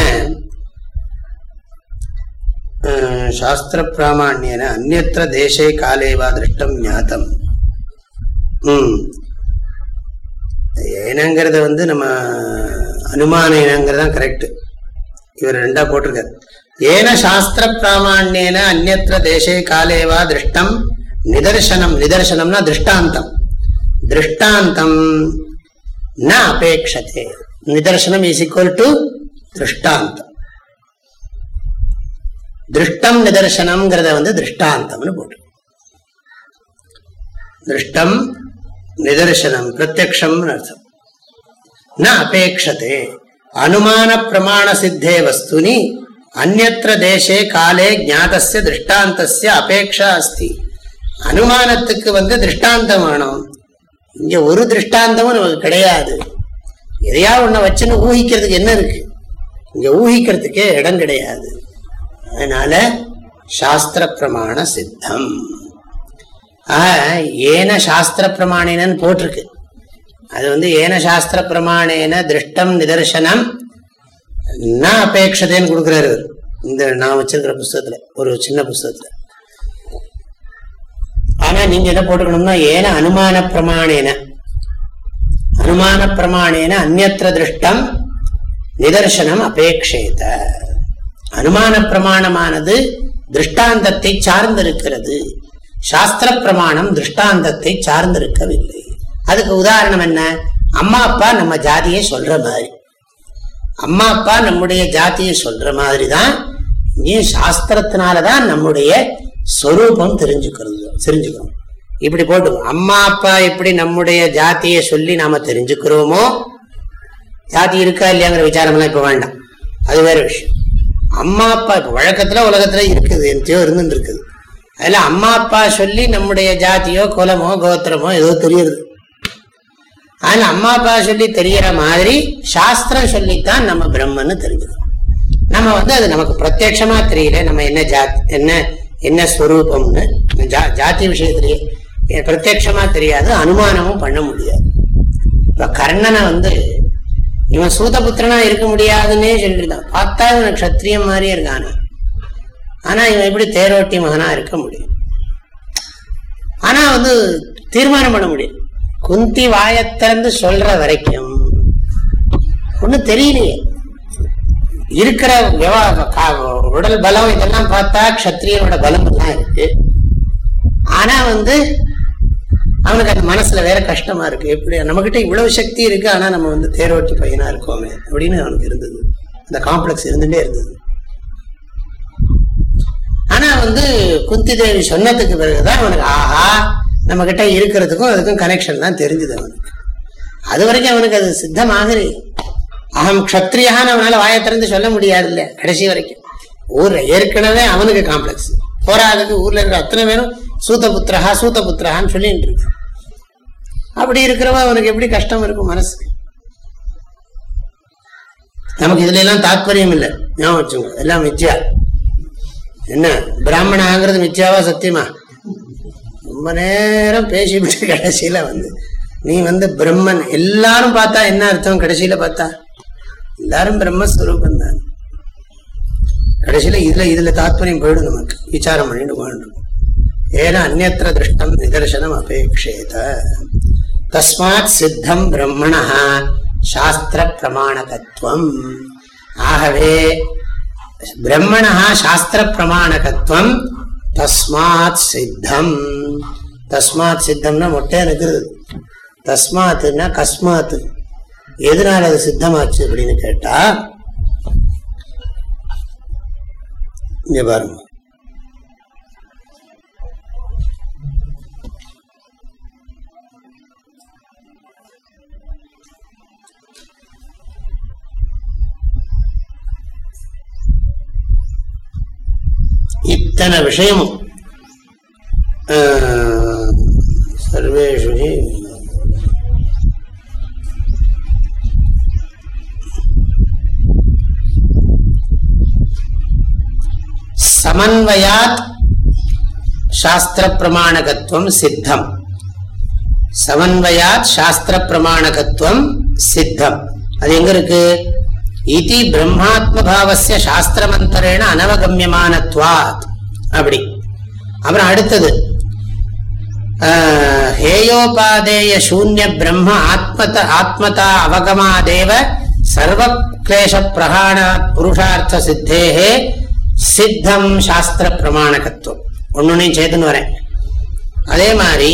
சாஸ்திர பிராமணியன அந்நத்திர தேசே காலேவா திருஷ்டம் ஞாத்தம் உம் ஏனங்கிறத வந்து நம்ம அனுமான இனங்கிறது தான் கரெக்டு இவர் ரெண்டா போட்டிருக்காரு. ஏன சாஸ்திர பிராமணியன அந்நத்திர தேசே காலேவா திருஷ்டம் நிதர்சனம் நிதர்சனம்னா திருஷ்டாந்தம் திருஷ்டாந்தம் ந அபேட்சதே நிதர்சனம் இஸ் ஈக்குவல் டு திருஷ்டாந்தம் திருஷ்டம் நிதர்சனம்ங்கிறத வந்து திருஷ்டாந்தம்னு போட்டு திருஷ்டம் நிதர்சனம் பிரத்யக்ஷம் அர்த்தம் ந அபேட்சதே அனுமான பிரமாண சித்தே வஸ்துனி அந்நத்திர தேசே காலே ஜாதசிய திருஷ்டாந்தசிய அபேட்சா அஸ்தி அனுமானத்துக்கு வந்து திருஷ்டாந்தம் வேணும் இங்க ஒரு திருஷ்டாந்தமும் நமக்கு கிடையாது। எதையா ஒன்ன வச்சுன்னு ஊகிக்கிறதுக்கு என்ன இருக்கு? இங்க ஊகிக்கிறதுக்கே இடம் கிடையாது. அதனால சாஸ்திர பிரமாண சித்தம். ஏன சாஸ்திர பிரமாணினன்னு போட்டிருக்கு. அது வந்து ஏன சாஸ்திர பிரமாணேன திருஷ்டம் நிதர்சனம் என்ன அபேட்சதைன்னு கொடுக்குறாரு இந்த நான் வச்சிருக்கிற புஸ்தகத்துல ஒரு சின்ன புஸ்தகத்துல. ஆனா நீங்க என்ன போட்டுக்கணும்னா ஏன அனுமான பிரமாணேன. அனுமான பிரமாணேன அந்நத்திர திருஷ்டம் நிதர்சனம் அபேட்சேத அனுமான பிரமாணமானது திருஷ்டாந்தத்தை சார்ந்திருக்கிறது. சாஸ்திர பிரமாணம் திருஷ்டாந்தத்தை சார்ந்திருக்கவில்லை. அதுக்கு உதாரணம் என்ன? அம்மா அப்பா நம்ம ஜாதியை சொல்ற மாதிரி. அம்மா அப்பா நம்முடைய ஜாதியை சொல்ற மாதிரி தான் இங்கேயும் சாஸ்திரத்தினாலதான் நம்முடைய ஸ்வரூபம் தெரிஞ்சுக்கிறது தெரிஞ்சுக்கிறோம் இப்படி போட்டு அம்மா அப்பா எப்படி நம்முடைய ஜாத்தியை சொல்லி நாம தெரிஞ்சுக்கிறோமோ? ஜாதி இருக்கா இல்லையாங்கிற விசாரம்லாம் இப்ப வேண்டாம். அது வேற விஷயம். அம்மா அப்பா இப்ப வழக்கத்துல உலகத்துல இருக்குது என்த்தையோ இருந்துட்டு இருக்குது அதுல அம்மா அப்பா சொல்லி நம்முடைய ஜாதியோ குலமோ கோத்திரமோ ஏதோ தெரியுது. அதனால அம்மா அப்பா சொல்லி தெரியற மாதிரி சாஸ்திரம் சொல்லித்தான் நம்ம பிரம்மன்னு தெரிஞ்சுக்கணும். நம்ம வந்து அது நமக்கு பிரத்யட்சமா தெரியல நம்ம என்ன ஜாத் என்ன என்ன ஸ்வரூபம்னு. ஜாதி விஷயத்திலேயே பிரத்யட்சமா தெரியாது அனுமானமும் பண்ண முடியாது. இப்ப கர்ணனை வந்து இவன் சூதபுத்திரனா இருக்க முடியாதுன்னே சொல்லிருந்தான் பார்த்தா இவன் கத்திரியம் மாதிரியே இருக்கானா. ஆனா இவன் எப்படி தேரோட்டி மகனா இருக்க முடியும்? ஆனா வந்து தீர்மானம் பண்ண முடியும். குந்தி வாயத்திறந்து சொல்ற வரைக்கும் ஒன்னும் தெரியலையே. இருக்கிற உடல் பலம் இதெல்லாம் பார்த்தா கத்திரியனோட பலம் எல்லாம் இருக்கு. ஆனா வந்து அவனுக்கு அது மனசுல வேற கஷ்டமா இருக்கு. எப்படி? நம்ம கிட்ட இவ்வளவு சக்தி இருக்கு ஆனா நம்ம வந்து தேரோட்டி பையனா இருக்கோமே அப்படின்னு அவனுக்கு இருந்தது. அந்த காம்ப்ளெக்ஸ் இருந்துட்டே இருந்தது. ஆனா வந்து குந்தி தேவி சொன்னதுக்கு பிறகுதான் அவனுக்கு ஆஹா நம்ம கிட்ட இருக்கிறதுக்கும் அதுக்கும் கனெக்ஷன் தான் தெரிஞ்சுது அவனுக்கு. அது வரைக்கும் அவனுக்கு அது சித்தமாகவே அகம் கத்திரியான்னு அவனால வாயை திறந்து சொல்ல முடியாது இல்ல கடைசி வரைக்கும். ஊர்ல ஏற்கனவே அவனுக்கு காம்ப்ளெக்ஸ் போராதுக்கு ஊர்ல இருக்கிற அத்தனை பேரும் சூத்த புத்திரஹா சூத்த புத்திரஹான்னு சொல்லிட்டு இருக்கு அப்படி இருக்கிறவன் அவனுக்கு எப்படி கஷ்டம் இருக்கும் மனசு நமக்கு இதுல எல்லாம் தாற்பயம் இல்லை. ஞாபகம் வச்சுங்க எல்லாம் மிச்சியா என்ன? பிராமண ஆகிறது மிச்சியாவா சத்தியமா? ரொம்ப நேரம் பேசிவிட்டு கடைசியில வந்து. நீ வந்து பிரம்மன். எல்லாரும் பார்த்தா என்ன அர்த்தம்? கடைசியில பார்த்தா? எல்லாரும் பிரம்மஸ்வரூபம் தான். கடைசியில இதுல இதுல தாத்பரியம் போயிடும் நமக்கு. விசாரம் பண்ணிட்டு போகணும். ஏன்னா அந்நத்திர திருஷ்டம் நிதர்சனம் அபேட்சேத தஸ்மாத் சித்தம் பிரம்மணா சாஸ்திர பிரமாணகத்துவம் ஆகவே பிரம்மணா சாஸ்திர பிரமாணகத்துவம் தஸ்மாத் சித்தம் தஸ்மாத் சித்தம்னா மொட்டையா இருக்கிறது தஸ்மாத்துன்னா கஸ்மாத்து எதனால அது சித்தமாச்சு அப்படின்னு கேட்டா இங்க பாருங்க. இத்தனை விஷயமும் சர்வேஷு சமன்வயாத் சாஸ்திர பிரமாணகத்துவம் சித்தம் சமன்வயாத் சாஸ்திர பிரமாணகத்துவம் சித்தம் அது எங்க இருக்கு? இதி பிரம்மாத்மபாவசிய சாஸ்திரமந்தரேன அனவகமியமானத்வாத் அப்படி. அப்புறம் அடுத்தது ஹேயோபாதேய சூன்ய பிரம்ம ஆத்மத ஆத்மதா அவகமாதேவ சர்வ கிளேஷ பிரகாண புருஷார்த்த சித்தேகே சித்தம் சாஸ்திர பிரமாணகத்துவம். ஒன்னொன்னையும் சேர்த்துன்னு வரேன். அதே மாதிரி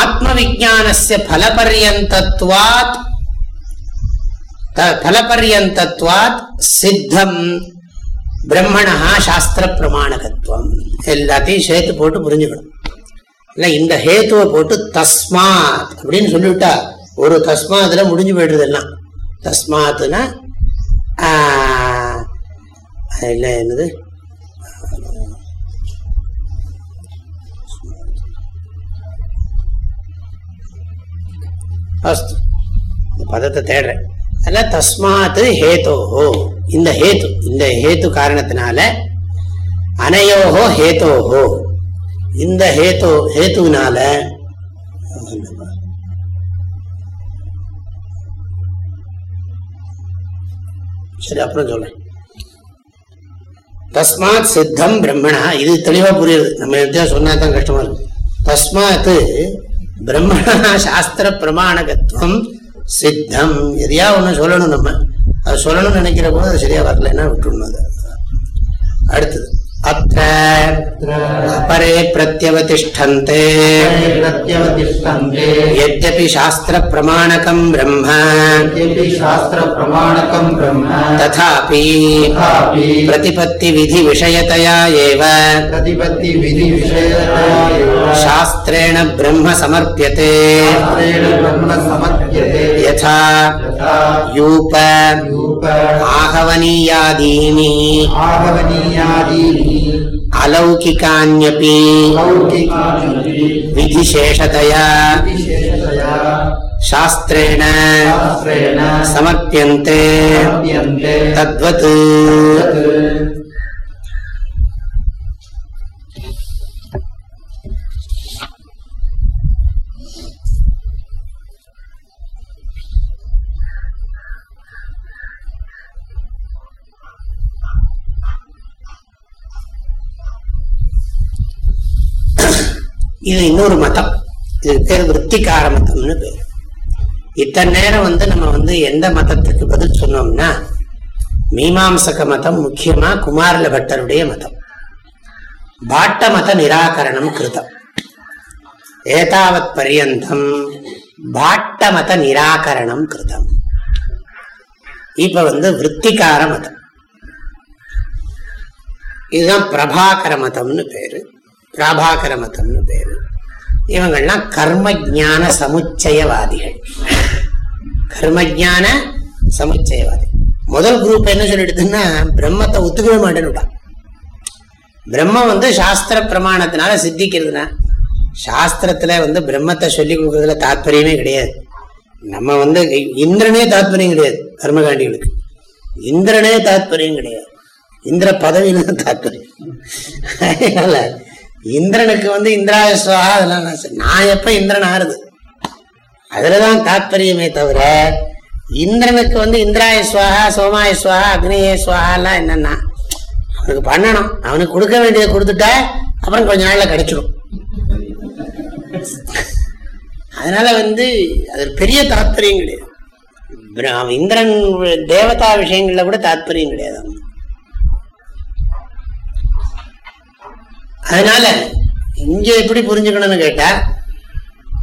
ஆத்ம விஜானஸ்ய பலபரியந்தத்வாத் பலபரியந்தத்வாத் சித்தம் பிரம்மணா சாஸ்திர பிரமாணகத்துவம் எல்லாத்தையும் சேர்த்து போட்டு புரிஞ்சுக்கணும். இல்லை இந்த ஹேத்துவை போட்டு தஸ்மாத் அப்படின்னு சொல்லிவிட்டா ஒரு தஸ்மாத்துல முடிஞ்சு போயிடுறது எல்லாம். தஸ்மாத்துனா இல்லை என்னது? அஸ்து இந்த பதத்தை தேடுறேன். அதில் தஸ்மாத்து ஹேதோஹோ. இந்த ஹேத்து இந்த ஹேத்து காரணத்தினால அனையோஹோ ஹேதோஹோ. இந்த ஹேத்து ஹேத்துவினால சரி அப்புறம் சொல்றேன். தஸ்மாத் சித்தம் பிரம்மணா. இது தெளிவா புரியுது. நம்ம எதாவது சொன்னா தான் கஷ்டமா இருக்கு தஸ்மாத் பிரம்மணா சாஸ்திர பிரமாணகத்துவம் சித்தம். எதையா ஒன்று சொல்லணும் நம்ம. அது சொல்லணும்னு நினைக்கிற போது அது சரியா வரலன்னா விட்டுணும் அது. அடுத்தது. अत्र अपरे प्रत्यवतिष्ठन्ते यद्यपि शास्त्रप्रमाणकम् ब्रह्म शास्त्रप्रमाणकम् ब्रह्म तथापि प्रतिपत्तिविधिविषयतया एव प्रतिपत्तिविधिविषयतया शास्त्रेण ब्रह्म समर्प्यते यथा यूप आहवनीयादीनि आहवनीयादीनि अलौकिकान्यपि विधिशेषतया शास्त्रेण समर्प्यन्ते तद्वत् இது இன்னொரு மதம். இது பேர் விற்பிகார மதம்னு பேர். இத்தனை நேரம் வந்து நம்ம வந்து எந்த மதத்துக்கு பதில் சொன்னோம்னா மீமாம்சக மதம் முக்கியமா குமாரல பட்டருடைய மதம். பாட்ட மத நிராகரணம் கிருதம். ஏதாவத் பரியந்தம் பாட்ட மத நிராகரணம் கிருதம். இப்ப வந்து விற்பிகார மதம். இதுதான் பிரபாகர மதம்னு பேரு. பிராபாகர மதம்னு பேரு இவங்கள்லாம் கர்ம ஜான சமுச்சயவாதிகள். கர்மஜான சமுச்சயவாதி. முதல் குரூப் என்ன சொல்லிடுதுன்னா பிரம்மத்தை ஒத்துக்கவே மாட்டேன்னுட்டான் பிரம்மம் வந்து சாஸ்திர பிரமாணத்தினால சித்திக்கிறதுனா சாஸ்திரத்துல வந்து பிரம்மத்தை சொல்லி கொடுக்கறதுல தாத்பரியமே கிடையாது. நம்ம வந்து இந்திரனே தாத்பரியம் கிடையாது கர்மகாண்டிகளுக்கு. இந்திரனே தாத்பரியம் கிடையாது. இந்திர பதவியில தாத்பரியம். அதனால இந்திரனுக்கு வந்து இந்திராயஸ்வா அதெல்லாம் நான் எப்ப இந்திரன் ஆறுது? அதுலதான் தாத்பரியமே தவிர இந்திரனுக்கு வந்து இந்திராய சுவாகா சோமாய சுவாகா அக்னியே சுவாகாலாம் என்னன்னா அவனுக்கு பண்ணணும். அவனுக்கு கொடுக்க வேண்டியதை கொடுத்துட்டா அப்புறம் கொஞ்ச நாள்ல கிடைச்சிடும் அதனால வந்து அது பெரிய தாத்பரியம் கிடையாது. இந்திரன் தேவதா விஷயங்கள்ல கூட தாத்பரியம் கிடையாது அதனால இங்க எப்படி புரிஞ்சுக்கணும்னு கேட்டா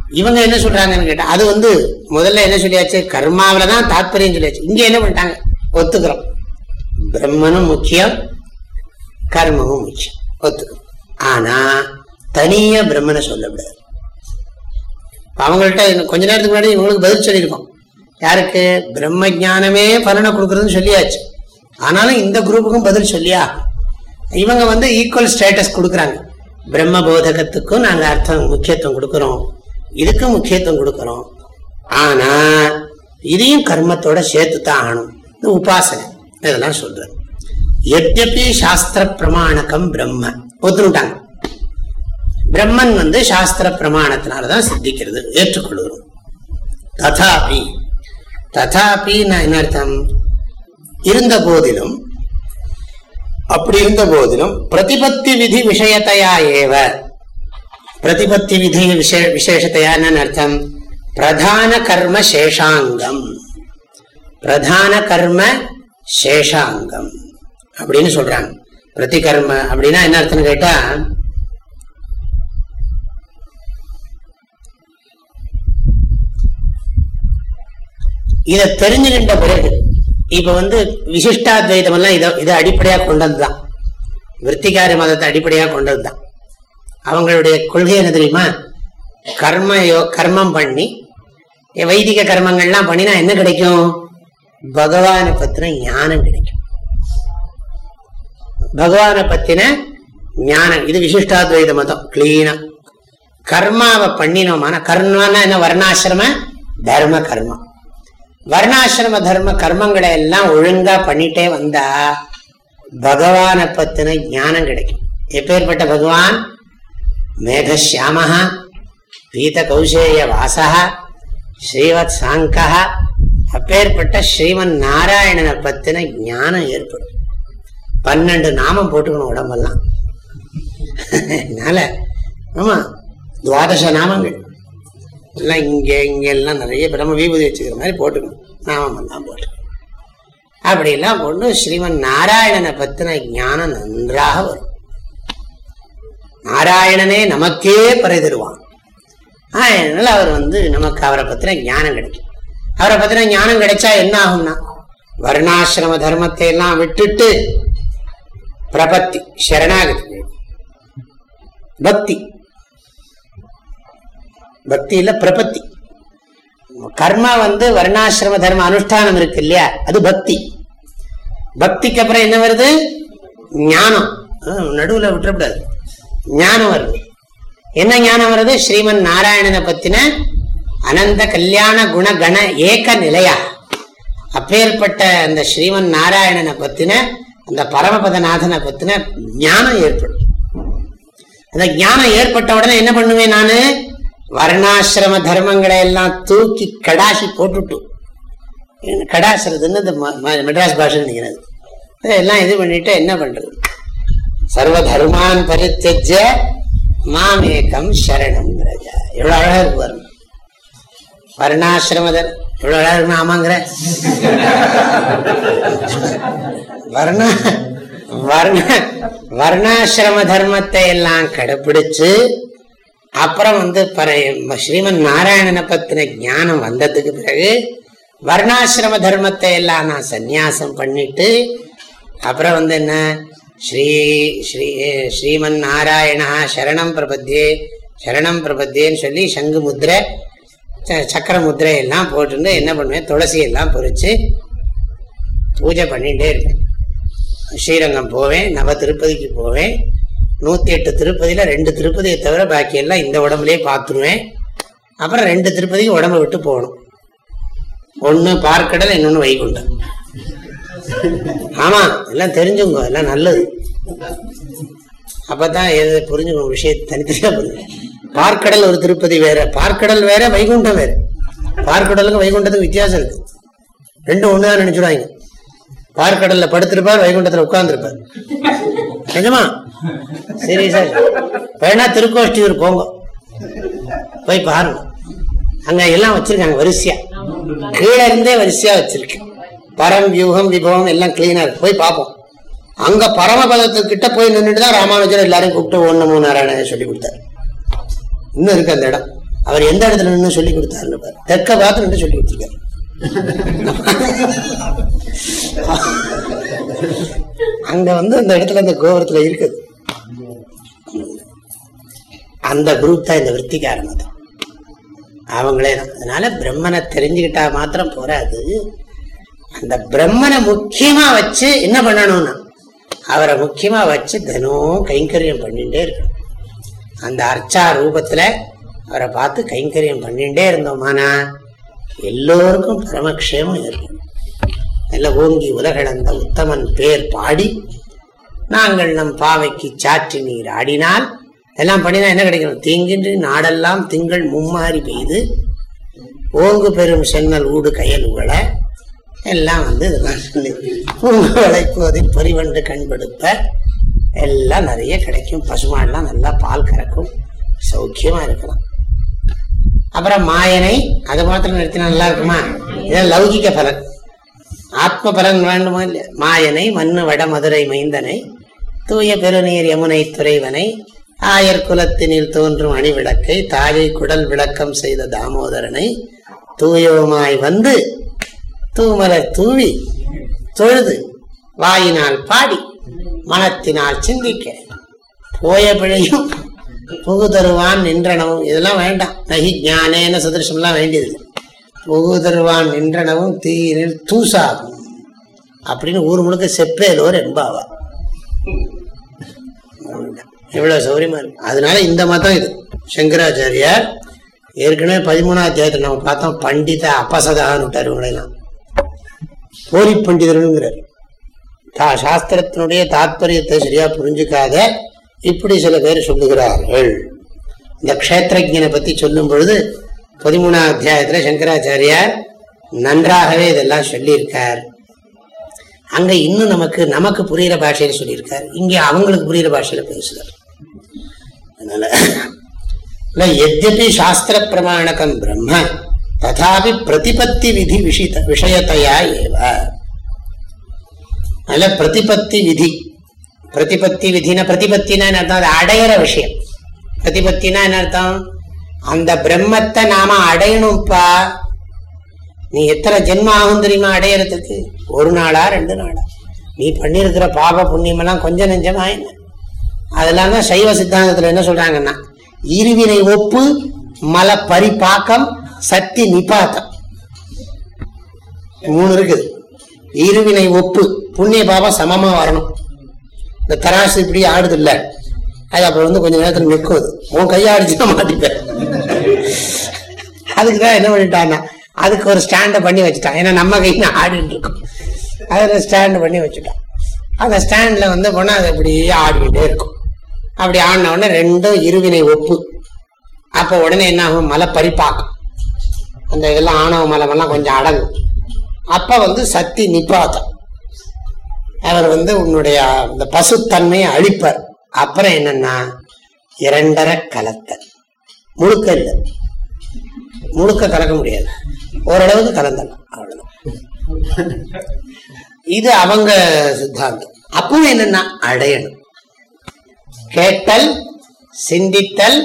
இவங்க என்ன சொல்றாங்கன்னு கேட்டா அது வந்து முதல்ல என்ன சொல்லியாச்சு? கர்மாவில தான் தாத்பரியம் சொல்லியாச்சு. இங்க என்ன பண்ணிட்டாங்க? ஒத்துக்கிறோம். பிரம்மனும் முக்கியம் கர்மமும் முக்கியம். ஒத்துக்கிறோம். ஆனா தனியா பிரம்மனை சொல்லக்கூடாது. அவங்கள்ட்ட கொஞ்ச நேரத்துக்கு முன்னாடி இவங்களுக்கு பதில் சொல்லியிருக்கோம். யாருக்கு? பிரம்ம ஜானமே பலனை கொடுக்கறதுன்னு சொல்லியாச்சு. ஆனாலும் இந்த குரூப்புக்கும் பதில் சொல்லியா? இவங்க வந்து ஈக்குவல் ஸ்டேட்டஸ் கொடுக்குறாங்க. பிரம்ம போதகத்துக்கும் நாங்கள் அர்த்தம் முக்கியத்துவம் கொடுக்குறோம். இதுக்கும் முக்கியத்துவம் கொடுக்குறோம். ஆனா இதையும் கர்மத்தோட சேர்த்து தான் ஆகணும். இந்த உபாசனை. இதெல்லாம் சொல்றேன் எத்தப்பி சாஸ்திர பிரமாணக்கம் பிரம்ம. ஒத்துட்டாங்க பிரம்மன் வந்து சாஸ்திர பிரமாணத்தினாலதான் சித்திக்கிறது. ஏற்றுக்கொள்கிறோம். ததாபி. ததாபி என்ன அர்த்தம்? இருந்த போதிலும் அப்படி இருந்த போதிலும் பிரதிபத்தி விதி விஷயத்தையா ஏவ? பிரதிபத்தி விதி விசேஷத்தையான அர்த்தம்? பிரதான கர்ம சேஷாங்கம். பிரதான கர்ம சேஷாங்கம். அப்படின்னு சொல்றாங்க. பிரதி கர்ம அப்படின்னா என்ன அர்த்தம் கேட்டா இதை தெரிஞ்சுக்கின்ற பிறகு இப்ப வந்து விசிஷ்டாத்வைதம் எல்லாம் இதை இதை அடிப்படையா கொண்டதுதான். விற்த்திகாரி மதத்தை அடிப்படையா கொண்டதுதான். அவங்களுடைய கொள்கை என்ன தெரியுமா? கர்ம கர்மம் பண்ணி வைதிக கர்மங்கள்லாம் பண்ணினா என்ன கிடைக்கும்? பகவானை பத்தின ஞானம் கிடைக்கும். பகவானை பத்தின ஞானம். இது விசிஷ்டாத்வைத மதம் கிளீனா கர்மாவை பண்ணினோமான கர்மானா என்ன வர்ணாசிரம? தர்ம கர்மம். வர்ணாசிரம தர்ம கர்மங்களை எல்லாம் ஒழுங்கா பண்ணிட்டே வந்தா பகவானை பத்தின ஞானம் கிடைக்கும். எப்பேற்பட்ட பகவான்? மேகசியாமஹா பீத கௌசேய வாசா ஸ்ரீவத் சாங்கா அப்பேற்பட்ட ஸ்ரீமன் நாராயணனை பத்தின ஞானம் ஏற்படும். பன்னெண்டு நாமம் போட்டுக்கணும் உடம்பெல்லாம். [laughs] அதனால ஆமா துவாதச நாமங்கள். எல்லாம் இங்க இங்கெல்லாம் நிறைய பிரம்ம விபூதி வச்சுக்கிற மாதிரி போட்டுக்கணும். நாமம் எல்லாம் போட்டுக்கணும் அப்படிலாம் போட்டு ஸ்ரீமன் நாராயணனை பத்தின ஞானம் நன்றாக வரும். நாராயணனே நமக்கே பறைதருவான் அதனால அவர் வந்து நமக்கு அவரை பத்தின ஞானம் கிடைக்கும். அவரை பத்தின ஞானம் கிடைச்சா என்ன ஆகும்னா வர்ணாசிரம தர்மத்தை எல்லாம் விட்டுட்டு பிரபத்தி சரணாகதி. பக்தி. பக்தி பிரபத்தி. கர்மா வந்து வர்ணாசிரம தர்ம அனுஷ்டானம் இருக்கு இல்லையா? அது பக்தி. பக்திக்கு அப்புறம் என்ன வருது? ஞானம். நடுவுல விட்டுறக்கூடாது. ஞானம் வருது. என்ன ஞானம் வருது? ஸ்ரீமன் நாராயணனை பத்தின அனந்த கல்யாண குண கண ஏக நிலையா. அப்பேற்பட்ட அந்த ஸ்ரீமன் நாராயணனை பத்தின அந்த பரமபதநாதனை பத்தின ஞானம் ஏற்படும். அந்த ஞானம் ஏற்பட்ட உடனே என்ன பண்ணுவேன் நானு? வர்ணாசிரம தர்மங்களை எல்லாம் தூக்கி கடாசி போட்டுட்டு. கடாசுறதுன்னு இந்த மெட்ராஸ் பாஷை நினைக்கிறது? எல்லாம் இது பண்ணிட்டு என்ன பண்றது? சர்வ தர்மான் பரித்தஜ மாமேகம் சரணம் எவ்வளவு அழகா இருக்கு வரும் வர்ணாசிரமதர் எவ்வளவு அழகா இருக்கு ஆமாங்கிற? வர்ண வர்ண வர்ணாசிரம தர்மத்தை எல்லாம் கடைபிடிச்சு அப்புறம் வந்து ஸ்ரீமன் நாராயணனை பத்தின ஞானம் வந்ததுக்கு பிறகு வர்ணாசிரம தர்மத்தை எல்லாம் நான் சந்நியாசம் பண்ணிட்டு அப்புறம் வந்து என்ன ஸ்ரீ ஸ்ரீ ஸ்ரீமன் நாராயணா சரணம் பிரபத்தியே சரணம் பிரபத்தியேன்னு சொல்லி சங்கு முத்திரை சக்கர முத்திரை எல்லாம் போட்டு என்ன பண்ணுவேன் துளசி எல்லாம் பொறிச்சு பூஜை பண்ணிகிட்டே இருப்பேன். ஸ்ரீரங்கம் போவேன் நவ திருப்பதிக்கு போவேன். நூற்றி எட்டு திருப்பதியில் ரெண்டு திருப்பதியை தவிர பாக்கி எல்லாம் இந்த உடம்புலேயே பார்த்துருவேன் அப்புறம் ரெண்டு திருப்பதிக்கு உடம்பு விட்டு போகணும். ஒன்று பார்க்கடல் இன்னொன்று வைகுண்டம். ஆமாம் எல்லாம் தெரிஞ்சுங்க எல்லாம் நல்லது. அப்பதான் எது புரிஞ்சுக்கணும் விஷயத்தை தனித்தனியாக புரிஞ்சு பார்க்கடல் ஒரு திருப்பதி வேற பார்க்கடல் வேற வைகுண்டம் வேற. பார்க்கடலுக்கும் வைகுண்டத்துக்கும் வித்தியாசம் இருக்கு. ரெண்டும் ஒண்ணுதான் நினச்சிடுவாங்க பார்க்கடல்ல படுத்திருப்பார் வைகுண்டத்துல உட்கார்ந்துருப்பார். நிஜமா? சீரியஸா வேணா திருக்கோஷ்டியூர் போங்க. போய் பாருங்க. அங்க எல்லாம் வச்சிருக்காங்க வரிசையா. கீழே இருந்தே வரிசையா வச்சிருக்கேன். பரம் வியூகம் விபவம் எல்லாம் கிளீனா இருக்கு. போய் பார்ப்போம். அங்க பரமபதத்துக்கிட்ட போய் நின்றுட்டு தான் ராமானுஜர் எல்லாரையும் கூப்பிட்டு ஒன்னமோ மூணு நாராயணன் சொல்லி கொடுத்தாரு. இன்னும் இருக்கு அந்த இடம். அவர் எந்த இடத்துல நின்று சொல்லி கொடுத்தாருன்னு பாரு. தெற்க பார்த்து நின்று சொல்லி கொடுத்துருக்காரு. அங்க வந்து அந்த இடத்துல அந்த கோபுரத்துல இருக்குது. அந்த குரூப் தான் இந்த விற்த்திகார மதம் அவங்களே தான். அதனால பிரம்மனை தெரிஞ்சுக்கிட்டா மாத்திரம் போராது. அந்த பிரம்மனை முக்கியமா வச்சு என்ன பண்ணணும்னா அவரை முக்கியமா வச்சு தினம் கைங்கரியம் பண்ணிட்டே இருக்கணும். அந்த அர்ச்சா ரூபத்துல அவரை பார்த்து கைங்கரியம் பண்ணிட்டே இருந்தோமானா எல்லோருக்கும் பரமக்ஷேமம் இருக்கும். நல்ல ஓங்கி உலகளந்த உத்தமன் பேர் பாடி நாங்கள் நம் பாவைக்கு சாற்றி நீர் ஆடினால் எல்லாம் பண்ணினா என்ன கிடைக்கணும் தீங்கின்றி நாடெல்லாம் திங்கள் மும்மாறி பெய்து ஓங்கு பெரும் சென்னல் ஊடு கையல் உகள எல்லாம் வந்து இதெல்லாம் சொல்லி பொறிவண்டு கண்படுப்ப எல்லாம் நிறைய கிடைக்கும். பசுமாடெல்லாம் நல்லா பால் கறக்கும். சௌக்கியமா இருக்கலாம். அப்புறம் மாயனை அதை மாத்திரம் நிறுத்தினா நல்லா இருக்குமா? இதான் லௌகிக பலன். ஆத்ம பலன் வேண்டுமா இல்லையா? மாயனை மண்ணு வட மதுரை மைந்தனை தூய பெருநீர் யமுனை துறைவனை ஆயர் குலத்தினில் தோன்றும் அணிவிளக்கை தாயை குடல் விளக்கம் செய்த தாமோதரனை தூயோமாய் வந்து தூமலர் தூவி தொழுது வாயினால் பாடி மனத்தினால் சிந்திக்க. போய பிழையும் புகு தருவான் நின்றனவும் இதெல்லாம் வேண்டாம். நகி ஞானேன சதிருஷம்லாம் வேண்டியது புகு தருவான் நின்றனவும் தீயினில் தூசாகும். அப்படின்னு ஊர் முழுக்க செப்பேலோர் என்பாவா எவ்வளவு சௌரியமா இருக்கு? அதனால இந்த மதம் இது. சங்கராச்சாரியார் ஏற்கனவே பதிமூணாம் அத்தியாயத்தில் நம்ம பார்த்தோம் பண்டித அப்பசதான்னு விட்டார் இவங்களெல்லாம். போலி பண்டிதருங்கிறார் தா சாஸ்திரத்தினுடைய தாத்பரியத்தை சரியா புரிஞ்சுக்காத இப்படி சில பேர் சொல்லுகிறார்கள். இந்த க்ஷேத்திரஜனை பத்தி சொல்லும் பொழுது பதிமூணாம் அத்தியாயத்துல சங்கராச்சாரியார் நன்றாகவே இதெல்லாம் சொல்லியிருக்கார். அங்க இன்னும் நமக்கு நமக்கு புரிகிற பாஷையில சொல்லியிருக்கார். இங்க அவங்களுக்கு புரியுற பாஷையில பேசுகிறார். அதனால. எத்யபி சாஸ்திர பிரமாணகம் பிரம்ம ததாபி பிரதிபத்தி விதி விஷித விஷயத்தையா ஏவ அதில் பிரதிபத்தி விதி பிரதிபத்தி விதினா பிரதிபத்தினா என்ன அர்த்தம் அது அடையிற விஷயம் பிரதிபத்தினா என்ன அர்த்தம் அந்த பிரம்மத்தை நாம அடையணும்ப்பா நீ எத்தனை ஜென்மம் ஆகும் தெரியுமா அடையறதுக்கு ஒரு நாளா ரெண்டு நாளா நீ பண்ணிருக்கிற பாப புண்ணியமெல்லாம் கொஞ்சம் நெஞ்சமா என்ன அதெல்லாம் தான் சைவ சித்தாந்தத்துல என்ன சொல்றாங்கன்னா இருவினை ஒப்பு மல பரிபாக்கம் சக்தி நிபாத்தம். மூணு இருக்குது. இருவினை ஒப்பு புண்ணிய பாபம் சமமா வரணும். இந்த தராசு இப்படி ஆடுது இல்ல அது அப்புறம் வந்து கொஞ்ச நேரத்துல நிற்கும் அது உன் கையை மாட்டிப்பேன் மாட்டிப்பேன். அதுக்குதான் என்ன பண்ணிட்டான்னா அதுக்கு ஒரு ஸ்டாண்டை பண்ணி வச்சுட்டான். ஏன்னா நம்ம கையில ஆடிட்டு இருக்கும். அதில் ஸ்டாண்டு பண்ணி வச்சுட்டான். அந்த ஸ்டாண்ட்ல வந்து போனால் அது அப்படியே ஆடிக்கிட்டே இருக்கும். அப்படி ஆடின உடனே ரெண்டும் இருவினை ஒப்பு. அப்போ உடனே என்ன ஆகும்? மலை பறிப்பாக்கும். அந்த இதெல்லாம் ஆணவ மலமெல்லாம் கொஞ்சம் அடங்கும். அப்போ வந்து சக்தி நிப்பாத்தம். அவர் வந்து உன்னுடைய இந்த பசுத்தன்மையை அழிப்பார். அப்புறம் என்னன்னா இரண்டரை கலத்தல். முழுக்க இல்லை. முழுக்க கலக்க முடியாது. ஓரளவுக்கு கலந்தலாம். அவ்வளவுதான். இது அவங்க சித்தாந்தம். அப்பவும் என்னன்னா அடையணும். கேட்டல் சிந்தித்தல்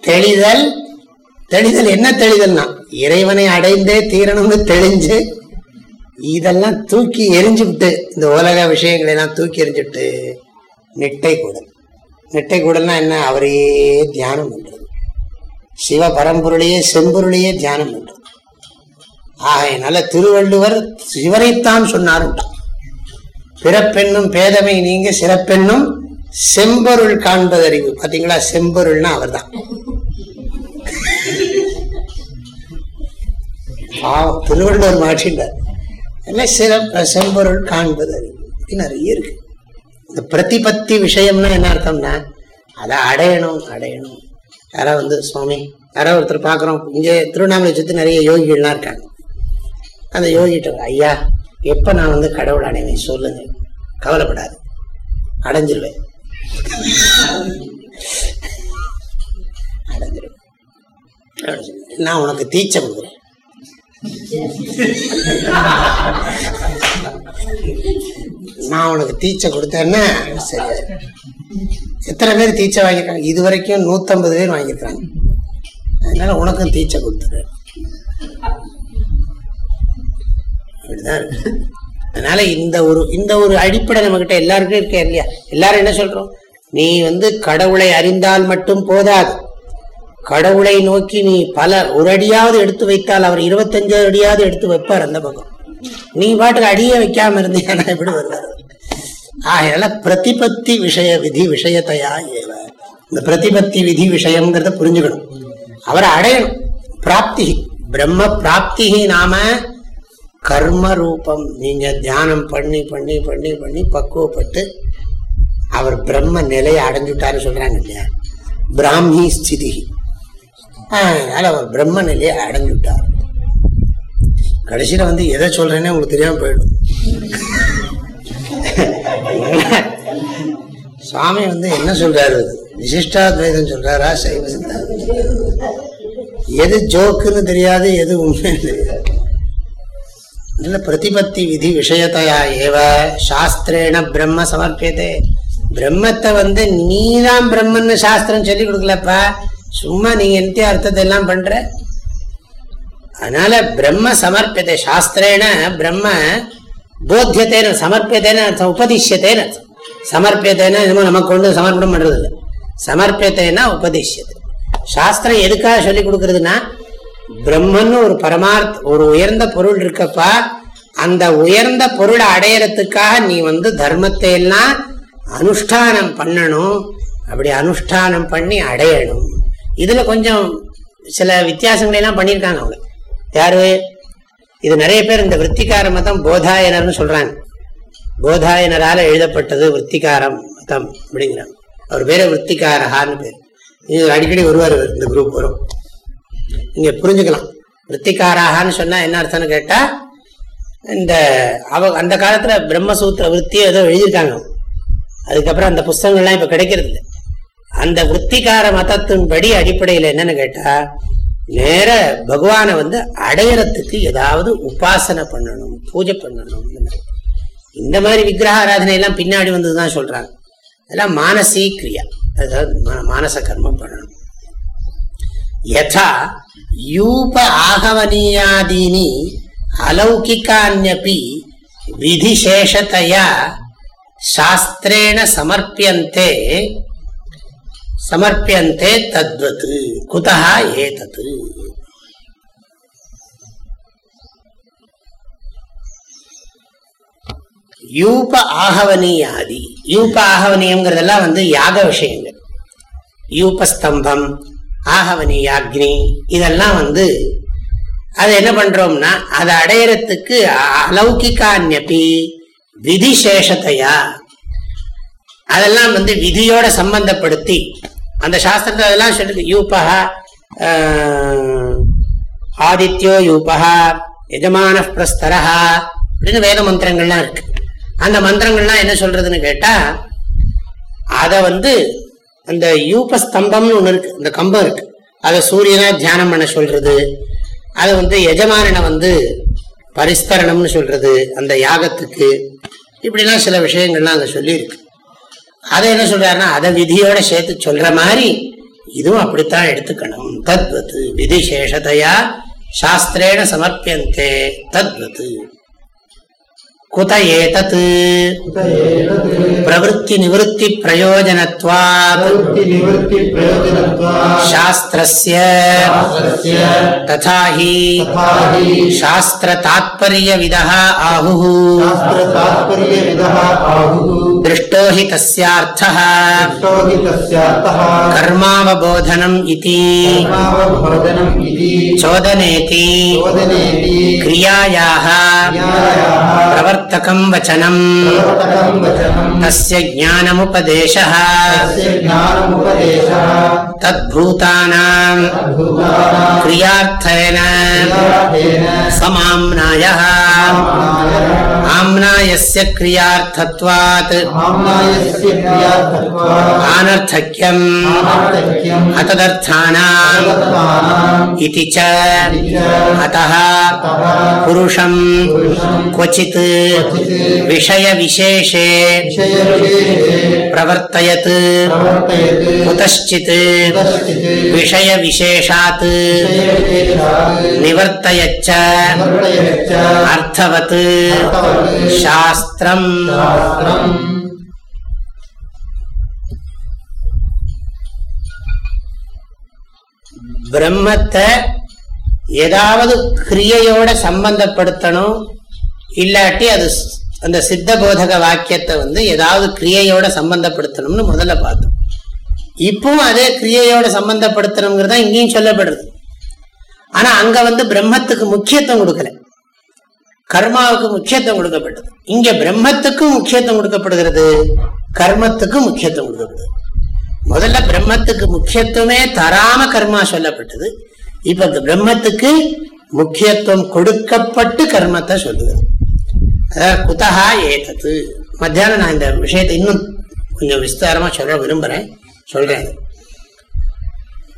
தெளிதல். தெளிதல் என்ன தெளிதல்னா? இறைவனை அடைந்தே தீரணும்னு தெளிஞ்சு இதெல்லாம் தூக்கி எரிஞ்சுவிட்டு இந்த உலக விஷயங்களை எல்லாம் தூக்கி எரிஞ்சுட்டு நெட்டை கூடல். நெட்டை கூடல்னா என்ன? அவரையே தியானம் பண்றது. சிவ பரம்பொருளையே செம்பொருளையே தியானம் பண்றது. ஆகையினால திருவள்ளுவர் சிவரைத்தான் சொன்னார் பிறப்பெண்ணும் பேதமை நீங்க சிறப்பெண்ணும் செம்பொருள் காண்பதறிவு. பாத்தீங்களா? செம்பொருள்னா அவர்தான். பாவம் திருவள்ளுவர் மாற்றின்றார் என்ன சிறப்பு? செம்பொருள் காண்பது அறிவு நிறைய இருக்கு. இந்த பிரதிபத்தி விஷயம்னா என்ன அர்த்தம்னா அதை அடையணும் அடையணும். யாராவது வந்து சுவாமி யாராவது ஒருத்தர் பார்க்குறோம் இங்கே திருவண்ணாமலை சுற்றி நிறைய யோகிகள்லாம் இருக்காங்க. அந்த யோகிட்ட ஐயா எப்ப நான் வந்து கடவுள் அடைவேன்? சொல்லுங்க. கவலைப்படாது. அடைஞ்சிருவேன். நான் உனக்கு தீச்சை கொடுக்குறேன். நான் உனக்கு தீச்சை கொடுத்தேன்னா சரி எத்தனை பேர் தீச்சை வாங்கியிருக்காங்க? இது வரைக்கும் நூத்தம்பது பேர் வாங்கியிருக்காங்க. அதனால உனக்கும் தீச்சை கொடுத்துருவேன். அப்படிதான் இருக்கு. அதனால இந்த ஒரு இந்த ஒரு அடிப்படை நம்ம கிட்ட எல்லாருக்கும் இருக்க இல்லையா? எல்லாரும் என்ன சொல்றோம்? நீ வந்து கடவுளை அறிந்தால் மட்டும் போதாது. கடவுளை நோக்கி நீ பல ஒரு அடியாவது எடுத்து வைத்தால் அவர் இருபத்தஞ்சு அடியாவது எடுத்து வைப்பார் அந்த பக்கம். நீ பாட்டுக்கு அடியே வைக்காம இருந்தீங்கன்னா எப்படி வருவார் ஆகையால பிரதிபத்தி விஷய விதி விஷயத்தையா ஏவ இந்த பிரதிபத்தி விதி விஷயம்ங்கிறத புரிஞ்சுக்கணும். அவரை அடையணும். பிராப்தி. பிரம்ம பிராப்தி நாம கர்ம ரூபம் நீங்க தியானம் பண்ணி பண்ணி பண்ணி பண்ணி பக்குவப்பட்டு அவர் பிரம்ம நிலையை அடைஞ்சுட்டாரு சொல்றாங்க இல்லையா? பிராமி ஸ்திதி. அதனால அவர் பிரம்ம நிலையை அடைஞ்சுட்டார். கடைசியில வந்து எதை சொல்றேன்னு உங்களுக்கு தெரியாம போயிடும். சுவாமி வந்து என்ன சொல்றாரு? விசிஷ்டாத்வைதம் சொல்றாரா? சைவ சித்தாந்தம் எது ஜோக்குன்னு தெரியாது எது உண்மைன்னு தெரியாது. பிரதிபத்தி விதி விஷயத்தையா ஏவ? சாஸ்திரேன பிரம்ம சமர்ப்பியதே. பிரம்மத்தை வந்து நீதான் பிரம்மன்னு சாஸ்திரம் சொல்லி கொடுக்கலப்பா சும்மா நீங்க எந்த அர்த்தத்தை எல்லாம் பண்ற? அதனால பிரம்ம சமர்ப்பியதே சாஸ்திரேன பிரம்ம போத்தியத்தேன சமர்ப்பியத்தேன அர்த்தம் உபதிஷ்யத்தேன. சமர்ப்பியத்தேன நமக்கு கொண்டு சமர்ப்பணம் பண்றது இல்லை சமர்ப்பியத்தைனா உபதிஷ்யத்தை. சாஸ்திரம் எதுக்காக சொல்லி கொடுக்கறதுன்னா பிரம்மன்னு ஒரு பரமார்த்த ஒரு உயர்ந்த பொருள் இருக்கப்பா அந்த உயர்ந்த பொருளை அடையறதுக்காக நீ வந்து தர்மத்தை எல்லாம் அனுஷ்டானம் பண்ணணும். அப்படி அனுஷ்டானம் பண்ணி அடையணும். இதுல கொஞ்சம் சில வித்தியாசங்களை எல்லாம் பண்ணியிருக்காங்க அவங்க. யாரு? இது நிறைய பேர் இந்த விற்த்திகார மதம் போதாயனர்னு சொல்றாங்க. போதாயனரால எழுதப்பட்டது விற்த்திகாரம் மதம் அப்படிங்கிறாங்க. அவர் பேரு விற்த்திகாரஹான்னு பேர். இது அடிக்கடி வருவார் இந்த குரூப் வரும். நீங்க புரிஞ்சுக்கலாம். விற்த்திகாராகான்னு சொன்னா என்ன அர்த்தம்னு கேட்டா இந்த அவ அந்த காலத்துல பிரம்மசூத்திர விற்த்தியை ஏதோ எழுதியிருக்காங்க. அதுக்கப்புறம் அந்த புஸ்தகங்கள்லாம் இப்ப கிடைக்கிறது இல்லை. அந்த மதத்தின் மதத்தின்படி அடிப்படையில் என்னன்னு கேட்டா நேர பகவானை வந்து அடையறத்துக்கு ஏதாவது உபாசனை பண்ணணும் பூஜை பண்ணணும் இந்த மாதிரி. விக்கிரக ஆராதனை எல்லாம் பின்னாடி வந்ததுதான் சொல்றாங்க. அதெல்லாம் மானசீ கிரியா. அதாவது மானச கர்மம் பண்ணணும். யதா யூப ஆகவனீயாதீனி அலௌகிகான்யபி விதிசேஷத்தையா சாஸ்திரேண சமர்ப்பியந்தே சமர்ப்பியந்தே தத்வத் குதா ஏதத் யூப ஆகவனியாதி யூப ஆகவனியம்ங்கிறதெல்லாம் வந்து யாக விஷயங்கள் யூபஸ்தம்பம் ஆகவனியாக்னி. இதெல்லாம் வந்து அதை என்ன பண்றோம்னா அதை அடையறதுக்கு அலௌகிகான்யபி விதிசேஷத்தையா அதெல்லாம் வந்து விதியோட சம்பந்தப்படுத்தி அந்த சாஸ்திரத்தை அதெல்லாம் சொல்லுது யூபகா ஆதித்யோ யூபகா எஜமான பிரஸ்தரஹா அப்படின்னு வேத மந்திரங்கள்லாம் இருக்கு. அந்த மந்திரங்கள்லாம் என்ன சொல்றதுன்னு கேட்டா அதை வந்து அந்த யூப ஸ்தம்பம்னு ஒன்று இருக்கு. இந்த கம்பம் இருக்கு. அதை சூரியனை தியானம் பண்ண சொல்றது. அதை வந்து எஜமானனை வந்து பரிஸ்கரணம்னு சொல்றது. அந்த யாகத்துக்கு இப்படிலாம் சில விஷயங்கள்லாம் அங்கே சொல்லியிருக்கு. அதை என்ன சொல்றாருன்னா அதை விதியோட சேர்த்து சொல்ற மாதிரி இதுவும் அப்படித்தான் எடுத்துக்கணும். தத்வத்து விதி சேஷதையா சாஸ்திரேன சமர்ப்பியந்தே. தத்வத்து कुत एतत् प्रवृत्तिनिवृत्तिप्रयोजनत्वात् शास्त्रस्य तथा हि शास्त्रतात्पर्यविदः आहुः दृष्टो हि तस्यार्थः कर्मावबोधनम् इति चोदनेति क्रियायाः प्रवर्त प्रवर्तकं वचनं। तस्य ज्ञानमुपदेशः। तद्भूतानां क्रियार्थेन समाम्नायः। आम्नायस्य क्रियार्थत्वात् आनर्थक्यम् अतदर्थानाम् इति च अतः पुरुषं क्वचित् विषयविशेषे विषयविशेषे प्रवर्तयत् प्रवर्तयत् कुतश्चित् कुतश्चित् विषयविशेषात् विषयविशेषात् निवर्तयच्च निवर्तयच्च अर्थवत् अर्थवत् शास्त्रम् शास्त्रम् பிரம்மத்தை ஏதாவது கிரியையோட சம்பந்தப்படுத்தணும் இல்லாட்டி அது அந்த சித்த போதக வாக்கியத்தை வந்து ஏதாவது கிரியையோட சம்பந்தப்படுத்தணும்னு முதல்ல பார்த்தோம். இப்பவும் அதே கிரியையோட சம்பந்தப்படுத்தணுங்கிறதா இங்கேயும் சொல்லப்படுறது. ஆனா அங்க வந்து பிரம்மத்துக்கு முக்கியத்துவம் கொடுக்கல. கர்மாவுக்கு முக்கியத்துவம் கொடுக்கப்பட்டது. இங்க பிரம்மத்துக்கும் முக்கியத்துவம் கொடுக்கப்படுகிறது. கர்மத்துக்கும் முக்கியத்துவம் கொடுக்கப்படுது. முதல்ல பிரம்மத்துக்கு முக்கியத்துவமே தராம கர்மா சொல்லப்பட்டது. இப்ப பிரம்மத்துக்கு முக்கியத்துவம் கொடுக்கப்பட்டு கர்மத்தை சொல்லுகிறது. அதாவது குதஹா ஏதத்து மத்தியானம் நான் இந்த விஷயத்தை இன்னும் கொஞ்சம் விஸ்தாரமா சொல்ல விரும்புறேன். சொல்கிறேன்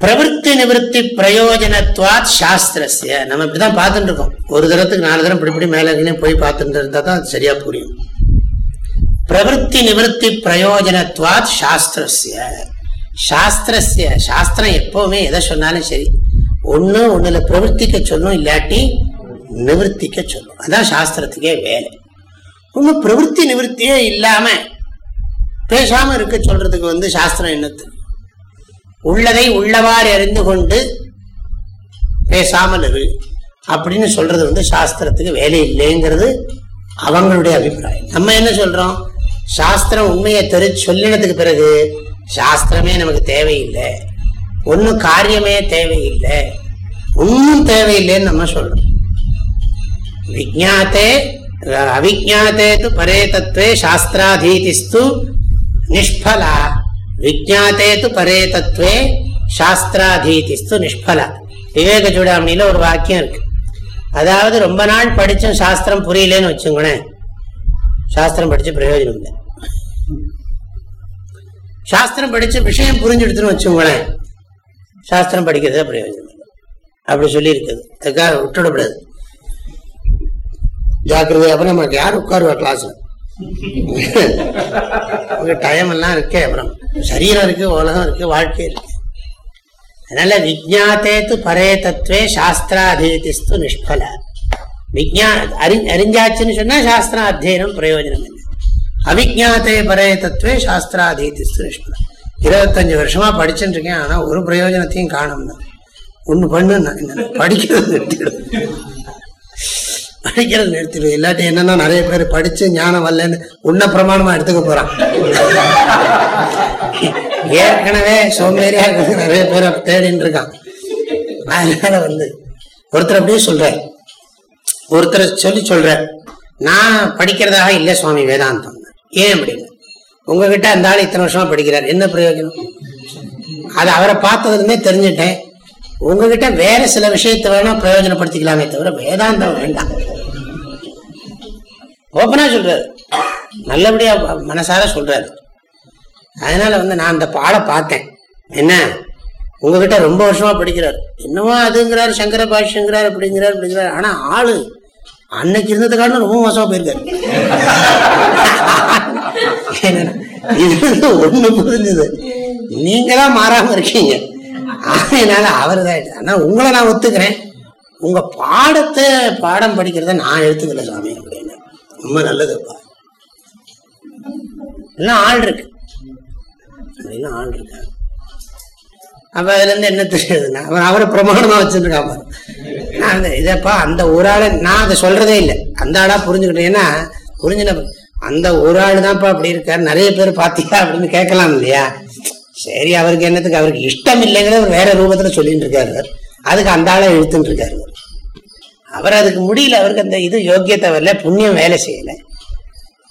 பிரவருத்தி நிவர்த்தி பிரயோஜனத்வாத் சாஸ்திரஸ்ய. நம்ம இப்படிதான் பார்த்துட்டு இருக்கோம். ஒரு தரத்துக்கு நாலு தரம் இப்படி இப்படி மேலே போய் பார்த்துட்டு இருந்தா தான் சரியா புரியும். பிரவருத்தி நிவர்த்தி பிரயோஜனத்வாத் சாஸ்திரஸ்ய. சாஸ்திரஸ்ய சாஸ்திரம் எப்பவுமே எதை சொன்னாலும் சரி ஒன்று ஒண்ணுல பிரவர்த்திக்க சொல்லும் இல்லாட்டி நிவர்த்திக்க சொல்லும். அதான் சாஸ்திரத்துக்கே வேலை. உங்க பிரவருத்தி நிவர்த்தியே இல்லாம பேசாம இருக்க சொல்றதுக்கு வந்து சாஸ்திரம் என்னத்து உள்ளதை உள்ளவாறு அறிந்து கொண்டு பேசாமல் இரு அப்படின்னு சொல்றது வந்து சாஸ்திரத்துக்கு வேலை இல்லைங்கிறது அவங்களுடைய அபிப்பிராயம். நம்ம என்ன சொல்றோம்? சாஸ்திரம் உண்மையை தெரி சொல்லினதுக்கு பிறகு சாஸ்திரமே நமக்கு தேவையில்லை. ஒன்றும் காரியமே தேவையில்லை. ஒன்றும் தேவையில்லைன்னு நம்ம சொல்றோம். விஜாத்தே அவிஜாத்தே து பரே தத்துவே சாஸ்திராதீதிஸ்து நிஷ்பலா. விஜாத்தே து பரே தத்துவே சாஸ்திராதீதிஸ்து நிஷ்பலா. விவேக சூடாமணியில ஒரு வாக்கியம் இருக்கு. அதாவது ரொம்ப நாள் படிச்சும் சாஸ்திரம் புரியலன்னு வச்சுங்களேன். சாஸ்திரம் படிச்சு பிரயோஜனம் இல்லை. சாஸ்திரம் படிச்ச விஷயம் புரிஞ்சுடுத்துன்னு வச்சுங்களேன். சாஸ்திரம் படிக்கிறதே பிரயோஜனம் இல்லை. அப்படி சொல்லி இருக்குது அதுக்காக விட்டுவிடக்கூடாது ஜாக்கிரதை அப்புறம் நமக்கு யார் உட்காருவா கிளாஸ்ல டைம் எல்லாம் இருக்கே அப்புறம் சரீரம் இருக்கு உலகம் இருக்கு வாழ்க்கை இருக்கு. அதனால விஜாத்தேத்து பரே தத்துவே சாஸ்திராதீதிஸ்து நிஷ்பல. விஜா அறி அறிஞ்சாச்சுன்னு சொன்னா சாஸ்திரம் அத்தியனம் பிரயோஜனம் இல்லை. அவிஜாத்தே பரே தத்துவே சாஸ்திராதீதிஸ்து நிஷ்பல. இருபத்தஞ்சு வருஷமா படிச்சுட்டு இருக்கேன் ஆனா ஒரு பிரயோஜனத்தையும் காணும் ஒண்ணு பண்ணு படிக்கிறது படிக்கிறது நிறுத்திடும் இல்லாட்டி என்னன்னா நிறைய பேர் படிச்சு ஞானம் வரலன்னு உன்ன பிரமாணமா எடுத்துக்க போறான். ஏற்கனவே சோம்பேறியா இருக்கிறது நிறைய பேர் தேடின்னு இருக்கான். அதனால வந்து ஒருத்தர் அப்படியே சொல்றார் ஒருத்தர் சொல்லி சொல்ற. நான் படிக்கிறதாக இல்லை சுவாமி வேதாந்தம். ஏன் அப்படின்னு உங்ககிட்ட அந்த ஆள் இத்தனை வருஷமா படிக்கிறார். என்ன பிரயோஜனம்? அது அவரை பார்த்ததுலேருந்தே தெரிஞ்சிட்டேன் தெரிஞ்சுட்டேன். உங்ககிட்ட வேற சில விஷயத்தை வேணா பிரயோஜனப்படுத்திக்கலாமே தவிர வேதாந்தம் வேண்டாம். ஓப்பனா சொல்றாரு. நல்லபடியா மனசார சொல்றாரு. அதனால வந்து நான் அந்த பாட பார்த்தேன். என்ன? உங்ககிட்ட ரொம்ப வருஷமா படிக்கிறார். என்னவோ அதுங்கிறாரு சங்கர பாஷ்யங்கிறார் அப்படிங்கிறார் அப்படிங்கிறார். ஆனா ஆளு அன்னைக்கு இருந்ததுக்கான ரொம்ப மோசமா போயிருக்காரு. [laughs] இது ஒண்ணு புரிஞ்சுது. நீங்க தான் மாறாம இருக்கீங்க. அதனால அவர் தான் ஆனா உங்களை நான் ஒத்துக்கிறேன். உங்க பாடத்தை பாடம் படிக்கிறத நான் எடுத்துக்கல சாமி அப்படின்னு. ரொம்ப நல்லதுப்பா. எல்லாம் ஆள் இருக்கு. அப்படிலாம் ஆள் இருக்காங்க அப்ப அதுல இருந்து என்ன தெரியுதுன்னா அவன் அவரை பிரமாணமா வச்சிருக்கான் நான் அந்த இதப்பா அந்த ஒரு ஆளை நான் அதை சொல்றதே இல்லை. அந்த ஆளா புரிஞ்சுக்கிட்டேன். ஏன்னா புரிஞ்சுன அந்த ஒரு ஆள் தான்ப்பா அப்படி இருக்காரு. நிறைய பேர் பாத்தியா அப்படின்னு கேட்கலாம் இல்லையா? சரி அவருக்கு என்னத்துக்கு? அவருக்கு இஷ்டம் இல்லைங்கிறத வேற ரூபத்துல சொல்லிட்டு இருக்காரு. அதுக்கு அந்த ஆளை இழுத்துட்டு இருக்காரு. அவர். அதுக்கு முடியல. அவருக்கு அந்த இது யோக்கியத்தை வரல புண்ணியம் வேலை செய்யல.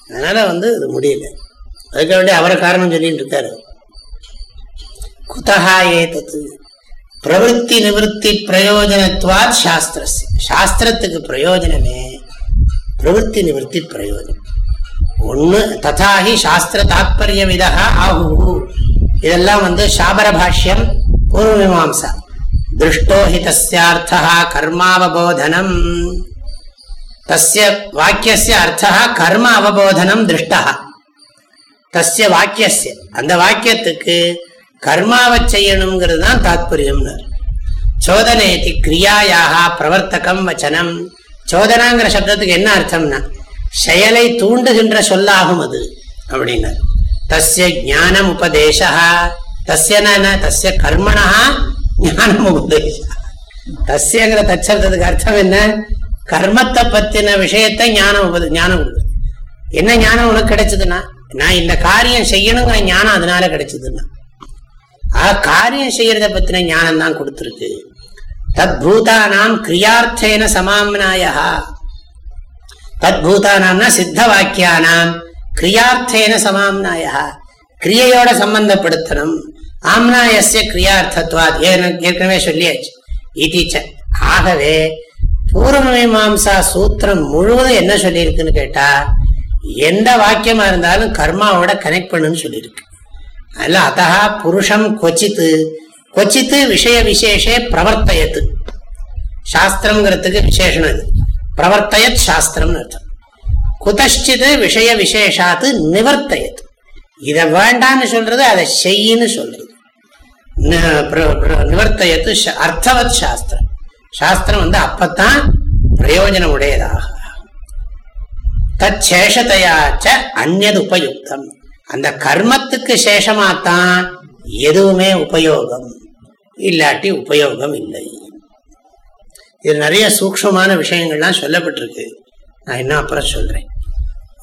அதனால வந்து இது முடியல. அதுக்கு வேண்டிய அவரை காரணம் சொல்லிட்டு இருக்காரு. குதஹா ஏதத்து பிரவருத்தி நிவர்த்தி பிரயோஜனத்துவாத் சாஸ்திர சாஸ்திரத்துக்கு பிரயோஜனமே பிரவருத்தி நிவர்த்தி பிரயோஜனம். ஒன்று ததாஹி சாஸ்திர தாத்பரிய விதா ஆஹு இதெல்லாம் வந்து சாபர பாஷ்யம் பூர்வ மீமாசா ஹி தஸ்யார்த்தா கர்மாவபோதனம். தஸ்ய வாக்கியஸ்ய அர்த்தா கர்ம அவபோதனம் திருஷ்டா தஸ்ய வாக்கியஸ்ய. அந்த வாக்கியத்துக்கு கர்மாவை செய்யணுங்கிறது தான் தாத்பரியம்னு. சோதனேதி கிரியாயாக பிரவர்த்தகம் வச்சனம். சோதனாங்கிற சப்தத்துக்கு என்ன அர்த்தம்னா செயலை தூண்டுகின்ற சொல்லாகும் அது அப்படின்னார். தஸ்ய ஞானம் உபதேச தஸ்ய தஸ்ய கர்மணா ஞானம் உபதேச தஸ்யங்கிற தச்சப்தத்துக்கு அர்த்தம் என்ன கர்மத்தை பத்தின விஷயத்தை ஞானம் உபது ஞானம் கொடுக்குது என்ன ஞானம் உனக்கு கிடைச்சதுன்னா? நான் இந்த காரியம் செய்யணுங்கிற ஞானம் அதனால கிடைச்சதுன்னா. ஆ காரியம் செய்யறத பத்தின ஞானம் தான் கொடுத்துருக்கு. தத் பூதானாம் கிரியார்த்தேன சமாம்னாயா தத் பூதானாம்னா சித்த வாக்கியானாம் கிரியார்த்தேன சமாம்னாயா கிரியையோட சம்பந்தப்படுத்தணும் ஆம்னாயசிய கிரியார்த்தத்வாத் ஏற்கனவே சொல்லியாச்சு இதிச்ச ஆகவே பூர்வமீமாம்சா சூத்திரம் முழுவதும் என்ன சொல்லியிருக்குன்னு கேட்டா எந்த வாக்கியமா இருந்தாலும் கர்மாவோட கனெக்ட் பண்ணுன்னு சொல்லியிருக்கு. அதில் அத்தா புருஷம் கொச்சித்து கொச்சித்து விஷய விசேஷே பிரவர்த்தயத்து. சாஸ்திரம்ங்கிறதுக்கு விசேஷம் அது. பிரவர்த்தயத் சாஸ்திரம்னு அர்த்தம். குதஷ்டித் விஷய விசேஷாத்து நிவர்த்தயது. இதை வேண்டான்னு சொல்றது அதை செய்யின்னு சொல்றது. நிவர்த்தயத்து அர்த்தவத் சாஸ்திரம். சாஸ்திரம் வந்து அப்பத்தான் பிரயோஜனம் உடையதாக தச்சேஷத்தையாச்ச அந்நது உபயுக்தம் அந்த கர்மத்துக்கு சேஷமாத்தான் எதுவுமே உபயோகம். இல்லாட்டி உபயோகம் இல்லை. இது நிறைய சூக்மமான விஷயங்கள்லாம் சொல்லப்பட்டிருக்கு. நான் இன்னும் அப்புறம் சொல்றேன்.